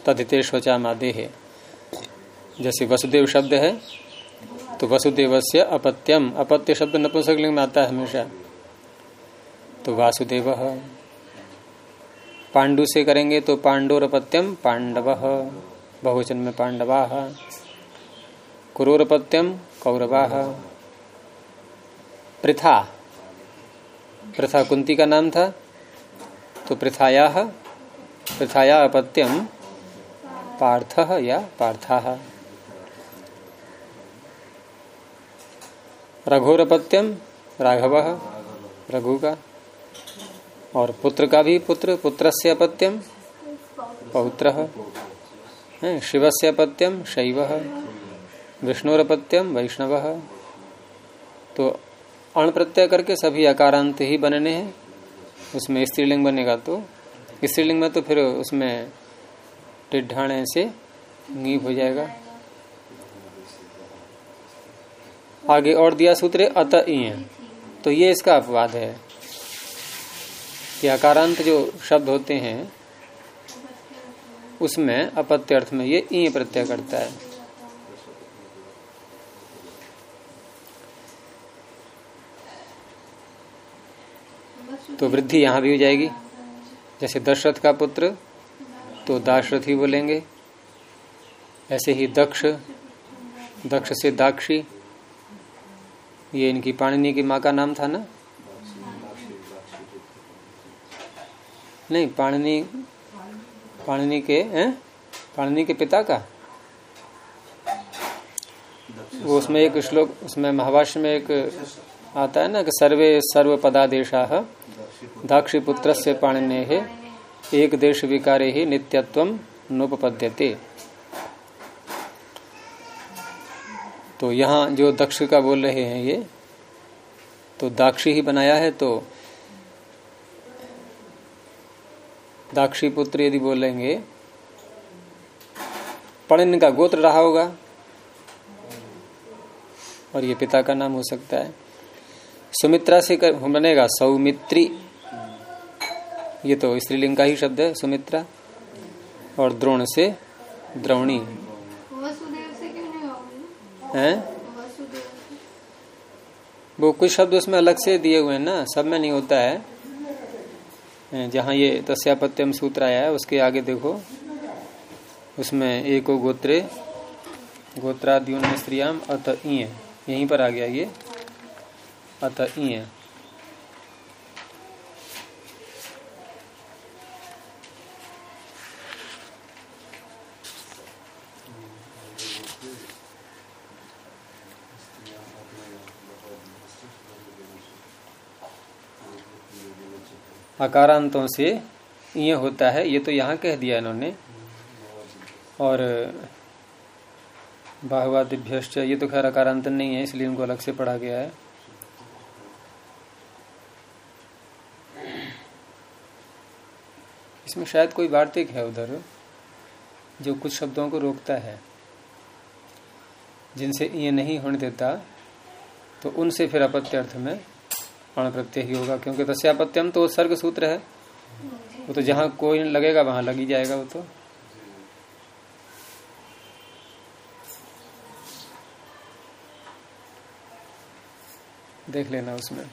तदिते शोचा मादे है जैसे वसुदेव शब्द है तो वसुदेव से अपत्यम। अपत्य शब्द नपुंसकलिंग में आता है हमेशा। तो वासुदेव। पांडु से करेंगे तो पांडोर अपत्यम पांडव। बहुवचन में पांडवा। कुरोरपत्यम कौरवा। प्रथा प्रथा कुंती का नाम था तो प्रथाया प्रथाया अपत्यम पार्थ या पार्था। रघुरपत्यम राघव रघु का और पुत्र का भी पुत्र पुत्र से अपत्यम पौत्र शिव से अपत्यम शैव विष्णुरपत्यम वैष्णव। तो अण प्रत्यय करके सभी अकारांत ही बनने हैं। उसमें स्त्रीलिंग बनेगा तो। स्त्रीलिंग में तो फिर उसमें टिड्ढाणे से नीप हो जाएगा। आगे और दिया सूत्र अत तो ये इसका अपवाद है कि अकारांत जो शब्द होते हैं, उसमें अपत्य अर्थ में ये ई प्रत्यय करता है। तो वृद्धि यहाँ भी हो जाएगी। जैसे दशरथ का पुत्र तो दाशरथ ही बोलेंगे। ऐसे ही दक्ष दक्ष से दाक्षी, ये इनकी पाणिनी की माँ का नाम था ना? नहीं, पाणिनी पाणिनी के, हैं? पाणिनी के पिता का? वो उसमें एक श्लोक, उसमें महावाष्य में एक आता है ना कि सर्वे सर्व पदादेशा दाक्षी पुत्र से पाणिने एक देश विकारे ही नित्यत्व नोपद्यते तो यहाँ जो दक्ष का बोल रहे हैं ये तो दाक्षी ही बनाया है तो दाक्षी पुत्र यदि बोलेंगे, पणन का गोत्र रहा होगा, और ये पिता का नाम हो सकता है। सुमित्रा से बनेगा सौमित्री। ये तो स्त्रीलिंग का ही शब्द है सुमित्रा। और द्रोण से द्रोणी। हैं? वो कुछ शब्द उसमें अलग से दिए हुए हैं ना सब में नहीं होता है। जहाँ ये तस्यापत्यम सूत्र आया है उसके आगे देखो। उसमें एको गोत्रे गोत्राद्योन स्त्रियाम अत यहीं पर आ गया ये। अत ईय अकारांतों से ये होता है, ये तो यहाँ कह दिया इन्होंने। और, बाहुवादिभ्यश्च, ये तो खैर अकारांतन नहीं है, इसलिए उनको अलग से पढ़ा गया है। इसमें शायद कोई वार्तिक है उधर, जो कुछ शब्दों को रोकता है, जिनसे ये नहीं होने देता तो उनसे फिर अपत्य अर्थ में अण प्रत्यय ही होगा, क्योंकि तस्यापत्यम तो सर्ग सूत्र है। वो तो जहाँ कोई लगेगा, वहाँ लग जाएगा वो तो। देख लेना उसमें।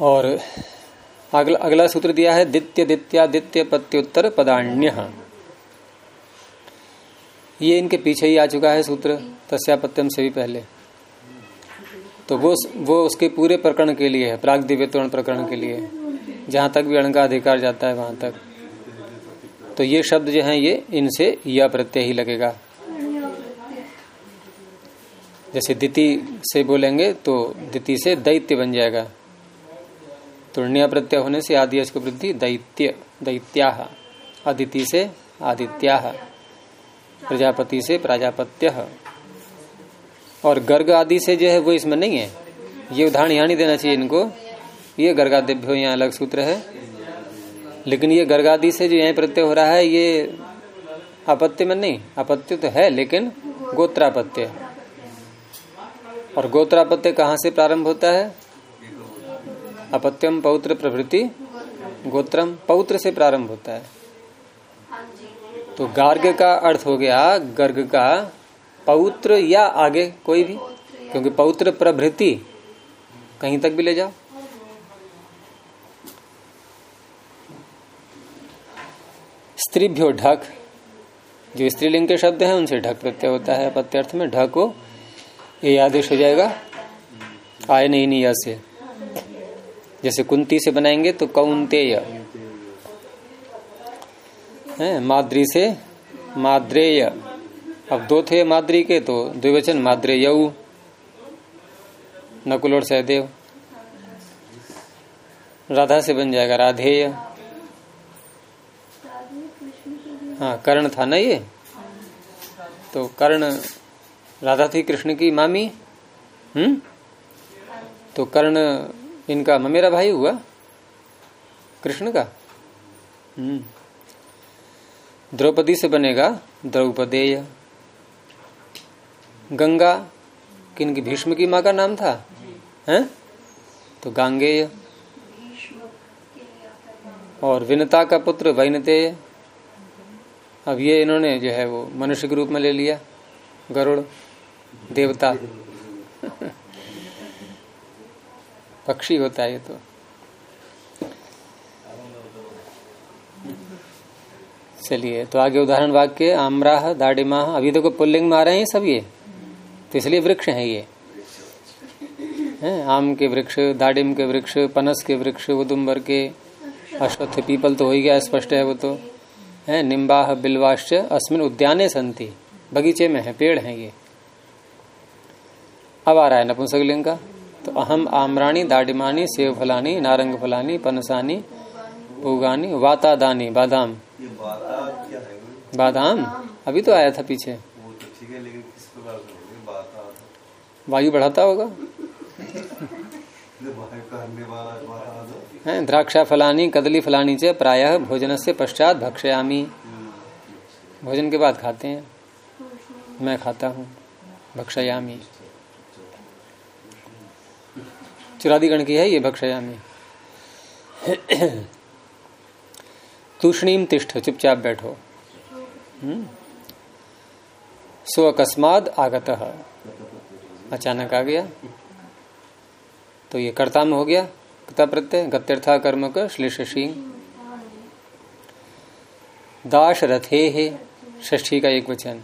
और अगला अगला सूत्र दिया है, दित्य दित्यादित्य पत्युत्तर पदाण्य। ये इनके पीछे ही आ चुका है सूत्र, तस्यापत्यम से भी पहले। तो वो वो उसके पूरे प्रकरण के लिए है, प्राग दिव्यत्वरण प्रकरण के लिए। जहाँ तक भी अण का अधिकार जाता है, वहाँ तक। तो ये शब्द जो है, ये इनसे यह प्रत्यय ही लगेगा। जैसे दिति से बोलेंगे तो दिति से दैत्य बन जाएगा। तुर्णिया प्रत्यय होने से आदि को वृद्धि, दैत्य दैत्या अदिति से आदित्या प्रजापति से प्राजापत्य। और गर्ग आदि से जो है वो इसमें नहीं है। ये उदाहरण यहाँ नहीं देना चाहिए इनको। ये गर्गादिभ्यो यहाँ अलग सूत्र है। लेकिन ये गर्गादि से जो यहाँ प्रत्यय हो रहा है, ये अपत्य में नहीं। अपत्य तो है, लेकिन गोत्रापत्य। और गोत्रापत्य कहाँ से प्रारंभ होता है? अपत्यम पौत्र प्रभृति, गोत्रम पौत्र से प्रारंभ होता है। तो गार्ग का अर्थ हो गया, गर्ग का पौत्र या आगे कोई भी, क्योंकि पौत्र प्रभृति, कहीं तक भी ले जाओ। स्त्रीभ्यो ढक, जो स्त्रीलिंग के शब्द हैं, उनसे ढक प्रत्यय होता है। प्रत्यर्थ में ढक, ये आदेश हो जाएगा, आय नहीं नहीं से। जैसे कुंती से बनाएँगे तो कौनतेय है, माद्री से माद्रेय। अब दो थे माद्री के तो द्विवचन माद्रेय नकुल और सहदेव। राधा से बन जाएगा राधेय। हाँ कर्ण था ना ये? तो कर्ण, राधा थी कृष्ण की मामी। हम्म? तो कर्ण इनका ममेरा भाई हुआ। कृष्ण का। हम्म। द्रौपदी से बनेगा द्रौपदेय। गंगा किन की भीष्म की माँ का नाम था? हैं? तो गांगेय। और विनता का पुत्र वैनतेय। अब ये इन्होंने जो है वो मनुष्य के रूप में ले लिया। गरुड़ देवता। पक्षी होता है ये तो। चलिए तो आगे उदाहरण वाक्य, आमराह दाडिमा अभी देखो पुल्लिंग में आ रहे हैं सब ये। तो इसलिए वृक्ष हैं ये। हैं, आम के वृक्ष, दाडिम के वृक्ष, पनस के वृक्ष, उदुम्बर के, अश्वत्थ पीपल तो हो ही गया, स्पष्ट है वो तो। है, निम्बाह, बिलवाश्च, अस्मिन उद्याने संति। बगीचे में है, पेड़ हैं ये। अब आ रहा है नपुंसकलिंग का। तो अहम आमराणी दाडिमानी सेव फलानी नारंग फलानी पनसानी पूगानी वातादानी बादाम। बादाम अभी तो आया था पीछे। तो वायु बढ़ाता होगा। है द्राक्षा फलानी कदली फलानी च प्रायः भोजन से पश्चात भक्षयामी। भोजन के बाद खाते हैं। मैं खाता हूँ भक्षयामी। चुरादिगण की है, ये भक्षयामी। तूषणीम तिष्ठ, चुपचाप बैठो। हम्म? सो अकस्माद आगत। अचानक आ गया। तो ये कर्ता में हो गया, कर्ता प्रत्यय, गत्यर्था कर्म का श्लेषी दाश रथे है ष्ठी का एक वचन।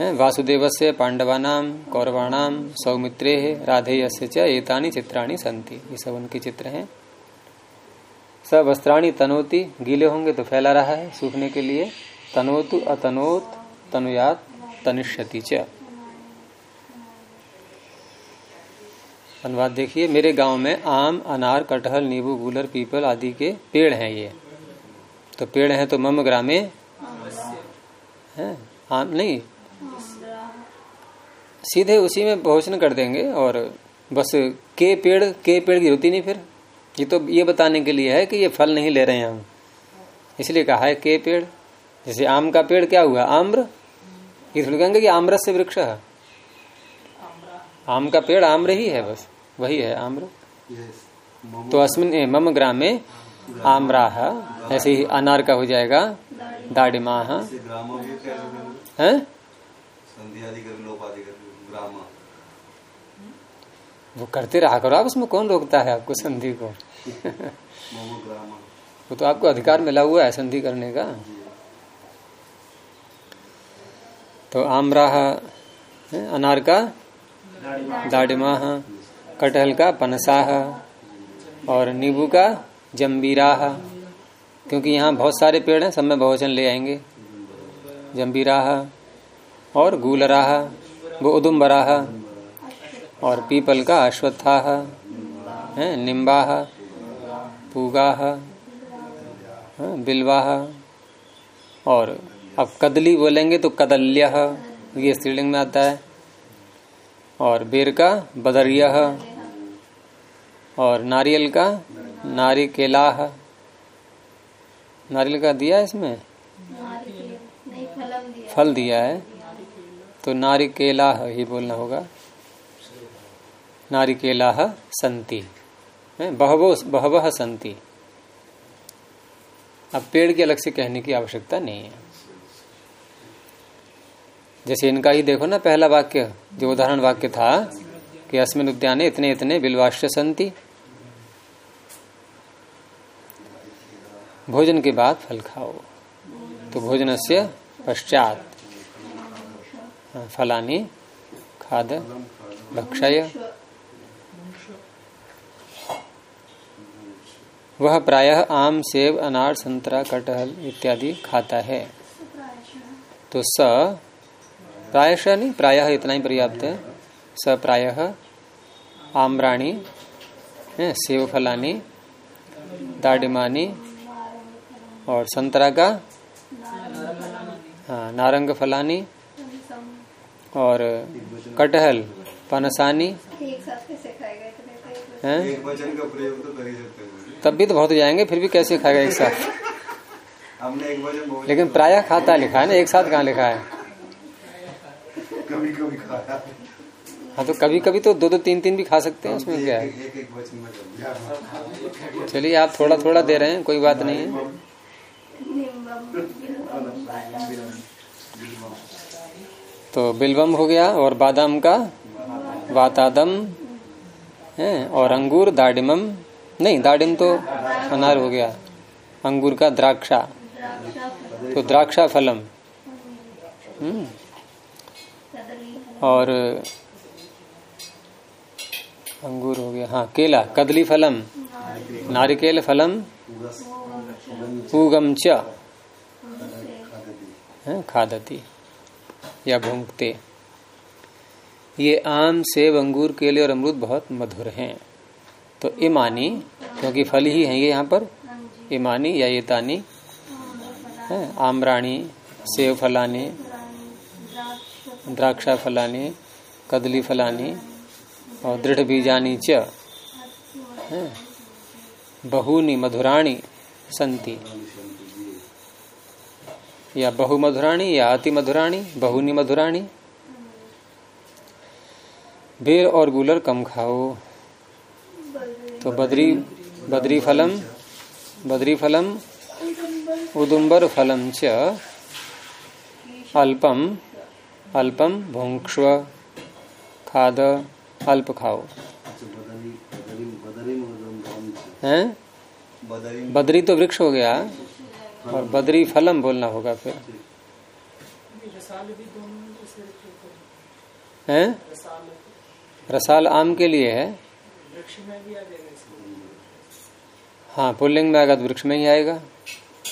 वासुदेव से पांडवानाम कौरवाणाम सौमित्रे राधेय से एतानी चित्राणी संति ये सब उनके चित्र हैं। सब वस्त्राणी तनोति, गीले होंगे तो फैला रहा है सूखने के लिए। तनोतु अतनोत, तनुयात, तनिष्यति च। अनुवाद देखिए, मेरे गाँव में आम, अनार, कटहल, नींबू, गूलर, पीपल आदि के पेड़ हैं ये। तो पेड़ हैं तो मम ग्रामे? है? आम नहीं सीधे उसी में भोजन कर देंगे और बस के पेड़ के पेड़ की होती नहीं फिर। ये तो ये बताने के लिए है कि ये फल नहीं ले रहे हैं हम। इसलिए कहा है के पेड़। जैसे आम का पेड़ क्या हुआ? आम्र? ये थोड़ी कहेंगे कि आम्रस से वृक्ष है। आम का पेड़ आम्र ही है बस। वही है आम्र। तो अस्मिन मम ग्राम में आम्रा ऐसे ही अनार का हो जाएगा। दाडिमा है? ग्राम। वो करते रहा करो। आप उसमें कौन रोकता है आपको संधि को? वो तो आपको अधिकार मिला हुआ है संधि करने का। तो आम्रा है, अनार का दाडिमा कटहल का पनसाह और नींबू का जम्बीराह क्योंकि यहाँ बहुत सारे पेड़ हैं सब में बहुवचन ले आएँगे। जम्बीराह और गूलराह वो उदुम्बराह और पीपल का अश्वत्थाह है निम्बाह पूगाह बिलवाह और अब कदली बोलेंगे तो कदल्य ये स्त्रीलिंग में आता है और बेर का बदरिया और नारियल का नारिकेलाह नारियल का दिया है। इसमें फल दिया है। तो नारिकेलाह ही बोलना होगा। नारिकेलाह संति। बहवो बहवह संति। अब पेड़ के अलग से कहने की आवश्यकता नहीं है। जैसे इनका ही देखो ना पहला वाक्य, जो उदाहरण वाक्य था कि अस्मिन उद्याने इतने इतने बिलवाश्य संति। भोजन के बाद फल खाओ। तो भोजन से पश्चात फलानी, खाद भक्षय वह प्रायः आम, सेब, अनार, संतरा, कटहल इत्यादि खाता है। तो स प्रायश नहीं, प्रायः इतना ही पर्याप्त है। स प्रायः आम्राणी सेव फलानी, दाडिमानी और संतरा का हाँ नारंग फलानी और कटहल पनसानी। एक साथ कैसे खाएगा इतने एक हैं? एक वचन का प्रयोग कर सकते तब भी तो बहुत जाएँगे फिर भी कैसे खाएगा एक साथ? हमने एक लेकिन प्राय खाता लिखा है ना एक साथ कहाँ लिखा है? कभी कभी खाया। हाँ तो कभी कभी तो दो दो तीन तीन भी खा सकते हैं उसमें क्या है? चलिए आप थोड़ा थोड़ा दे रहे हैं कोई बात नहीं। है तो बिल्वम हो गया और बादाम का वातादम है और अंगूर दाडिमम नहीं दाडिम तो अनार हो गया अंगूर का द्राक्षा तो द्राक्षा फलम हम्म, और अंगूर हो गया हाँ केला कदली फलम नारिकेल फलम पूगम च हैं, खादती। या भूंगते ये आम, सेब, अंगूर, केले और अमरूद बहुत मधुर हैं। तो इमानी, क्योंकि फल ही है ये यहाँ पर, इमानी या ये तानी आम्राणी सेब फलानी, द्राक्षा फलानी, कदली फलानी और दृढ़ बीजानी च बहूनी, मधुराणी, संति। या बहु मधुराणी या अति मधुराणी बहुनी मधुराणी बेर और गुलर कम खाओ। तो बद्री बद्री फलम बद्री फलम उदुम्बर फलम च अल्पम अल्पम भुंक्ष्व खाद अल्प खाओ। हैं? बद्री तो वृक्ष हो गया। और बद्री फलम बोलना होगा फिर। हैं। रसाल आम के लिए है। हाँ पुल्लिंग में आएगा तो वृक्ष में ही आएगा।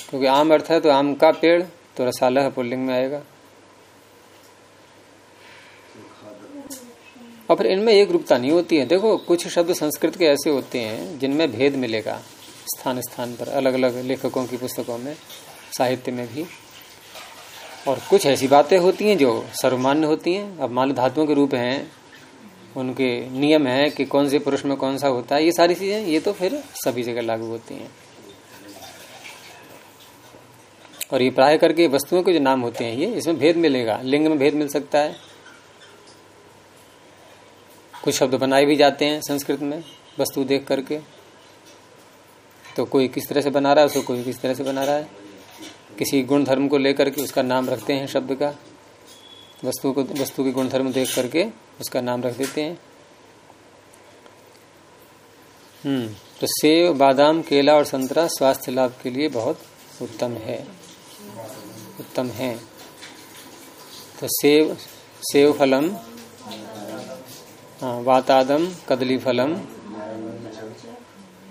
क्योंकि आम अर्थ है तो आम का पेड़ तो रसाल है पुल्लिंग में आएगा। और फिर इनमें एक रूपता नहीं होती है। देखो कुछ शब्द संस्कृत के ऐसे होते हैं जिनमें भेद मिलेगा। स्थान स्थान पर अलग अलग लेखकों की पुस्तकों में, साहित्य में भी। और कुछ ऐसी बातें होती हैं जो सर्वमान्य होती हैं। अब मान धातुओं के रूप हैं, उनके नियम है कि कौन से पुरुष में कौन सा होता है, ये सारी चीज़ें, ये तो फिर सभी जगह लागू होती हैं। और ये प्राय करके वस्तुओं के जो नाम होते हैं, ये इसमें भेद मिलेगा, लिंग में भेद मिल सकता है। कुछ शब्द बनाए भी जाते हैं संस्कृत में, वस्तु देख करके। तो कोई किस तरह से बना रहा है उसको कोई किस तरह से बना रहा है? किसी गुण धर्म को लेकर के उसका नाम रखते हैं शब्द का। वस्तु को वस्तु के गुण धर्म देख करके उसका नाम रख देते हैं। हम्म तो सेब बादाम केला और संतरा स्वास्थ्य लाभ के लिए बहुत उत्तम है। उत्तम है। तो सेब सेव फलम हाँ, वातादम कदली फलम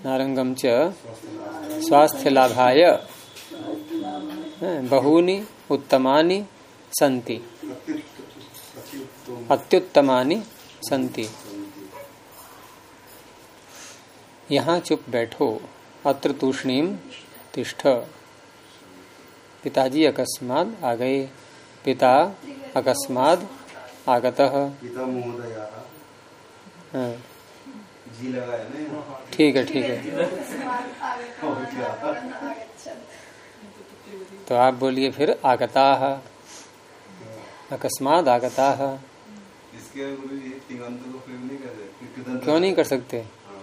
नारंगम च स्वास्थ्य लाभाय बहूनि उत्तमानि सन्ति। अत्युत्तमानि सन्ति। यहाँ चुप बैठो अत्र तूष्णीम तिष्ठ। पिताजी अकस्मात आ गए। पिता अकस्मात आगतः। ठीक है ठीक है। तो आप बोलिए फिर आगता अकस्मात आगता। क्यों नहीं कर सकते? हाँ,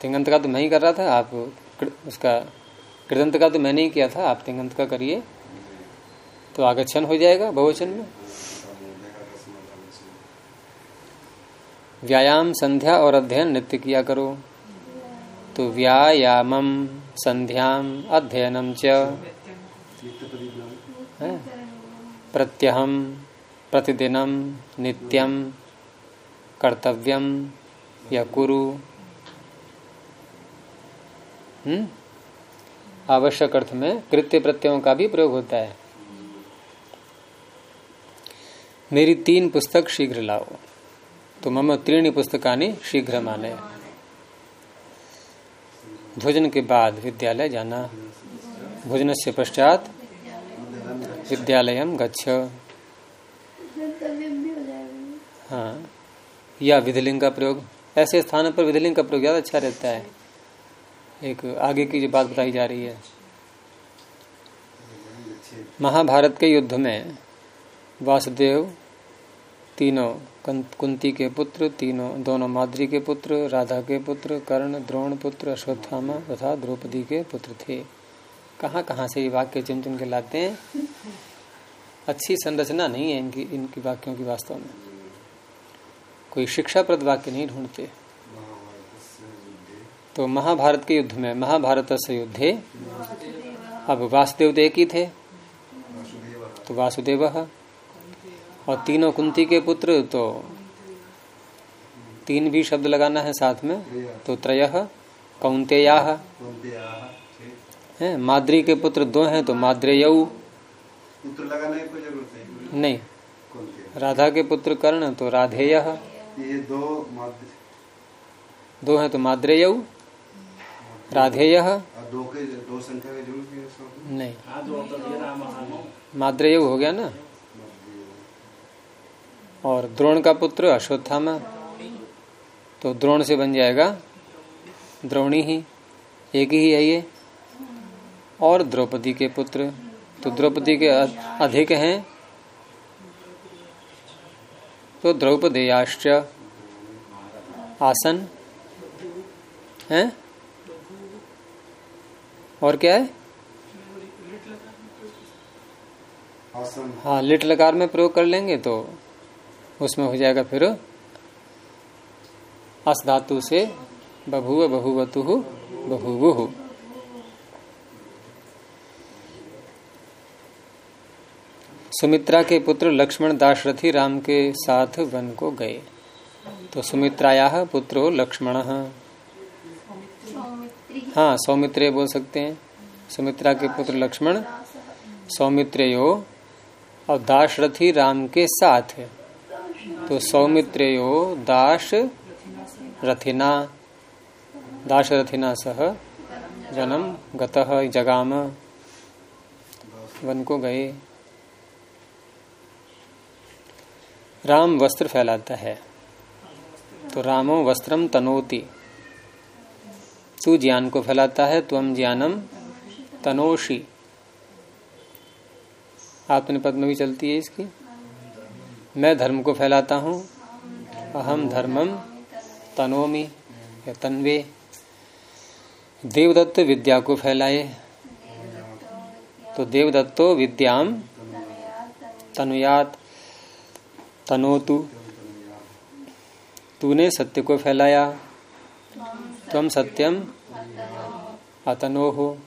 तिंगंत का तो मैं ही कर रहा था आप उसका कृदंत का तो मैंने ही किया था आप तिंगंत का करिए। तो आगच्छन हो जाएगा बहुवचन में? व्यायाम, संध्या और अध्ययन नित्य किया करो। तो व्यायामम, संध्याम, अध्ययनम च। प्रत्यहम, प्रतिदिनम, नित्यम, कर्तव्यम या कुरु हम्म? आवश्यक अर्थ में कृत्य प्रत्ययों का भी प्रयोग होता है। मेरी तीन पुस्तक शीघ्र लाओ। तो मम त्रीणी पुस्तकानि शीघ्र माने भोजन के बाद विद्यालय जाना। भोजन से पश्चात विद्यालय गच्छ। हो, या विधिलिंग का प्रयोग। ऐसे स्थानों पर विधिलिंग का प्रयोग ज़्यादा अच्छा रहता है। एक आगे की जो बात बताई जा रही है। महाभारत के युद्ध में वासुदेव तीनों कुंती के पुत्र, तीनों, दोनों माद्री के पुत्र, राधा के पुत्र, कर्ण, द्रोण पुत्र, अश्वत्थामा तथा द्रौपदी के पुत्र थे। कहाँ कहाँ से ये वाक्य चुन चुन के लाते हैं? अच्छी संरचना नहीं है इनकी इनकी वाक्यों की वास्तव में। कोई शिक्षाप्रद वाक्य नहीं ढूंढते। तो महाभारत के युद्ध में, महाभारत से युद्धे, अब वासुदेव एक ही थे। तो वासुदेव और तीनों कुंती के पुत्र तो तीन भी शब्द लगाना है साथ में तो त्रय कौंतेया कौनते है माद्री के पुत्र दो हैं तो माद्रेयऊ। पुत्र लगाने की कोई ज़रूरत नहीं। नहीं। राधा के पुत्र कर्ण तो राधेय। ये दो दो हैं तो माद्रेयऊ। राधेय। और दो के दो संख्या नहीं है इसमें। हो गया ना? और द्रोण का पुत्र अश्वत्थामा। तो द्रोण से बन जाएगा। द्रोणी ही एक ही है ये। और द्रौपदी के पुत्र। तो द्रौपदी के अधिक हैं। तो द्रौपदेयाश्च आसन। हैं? और क्या है? हाँ लिट लकार में प्रयोग कर लेंगे तो उसमें हो जाएगा फिर अस धातु से बभुव बहुवतु बहुवु सुमित्रा के पुत्र लक्ष्मण दाशरथी राम के साथ वन को गए। तो सुमित्राया पुत्रो लक्ष्मण। हाँ सौमित्रेय बोल सकते हैं। सुमित्रा के पुत्र लक्ष्मण सौमित्रेयो और दाशरथी राम के साथ। है तो सौमित्रेयो दास रथिना। दास रथिना सह जन्म गतः जगाम। वन को गए। राम वस्त्र फैलाता है। तो रामो वस्त्रम तनोति। तू ज्ञान को फैलाता है, तुम ज्ञानम तनोषी। आत्मनिपद में भी चलती है इसकी। मैं धर्म को फैलाता हूँ। अहम धर्मम तनोमी या तन्वे। देवदत्त विद्या को फैलाए। तो देवदत्तो विद्याम तनुयात, तनोतु। तूने सत्य को फैलाया। त्वम सत्यम अतनो। हो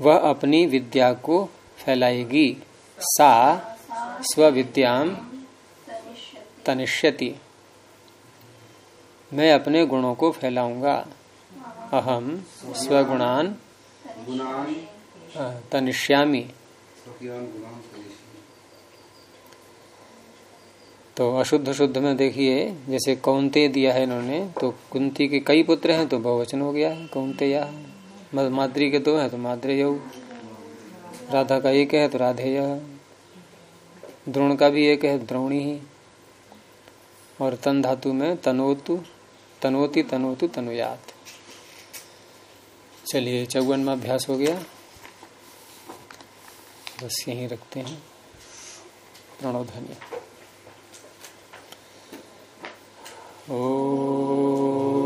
वह अपनी विद्या को फैलाएगी। सा स्वविद्याम तनिष्यति। मैं अपने गुणों को फैलाऊँगा। अहम स्वगुणान तनिष्यामी। तो अशुद्ध शुद्ध में देखिए, जैसे कौनते दिया है इन्होंने तो कुंती के कई पुत्र हैं तो बहुवचन हो गया है, कौनते या माद्री के दो हैं तो माद्रे माद्रेय। राधा का एक है तो राधेय द्रोण का भी एक है द्रोणी ही। और तन धातु में तनोतु, तनोति, तनोतु तनुयात चलिए चौवन में अभ्यास हो गया। बस यहीं रखते हैं। प्रणोधन्य ओ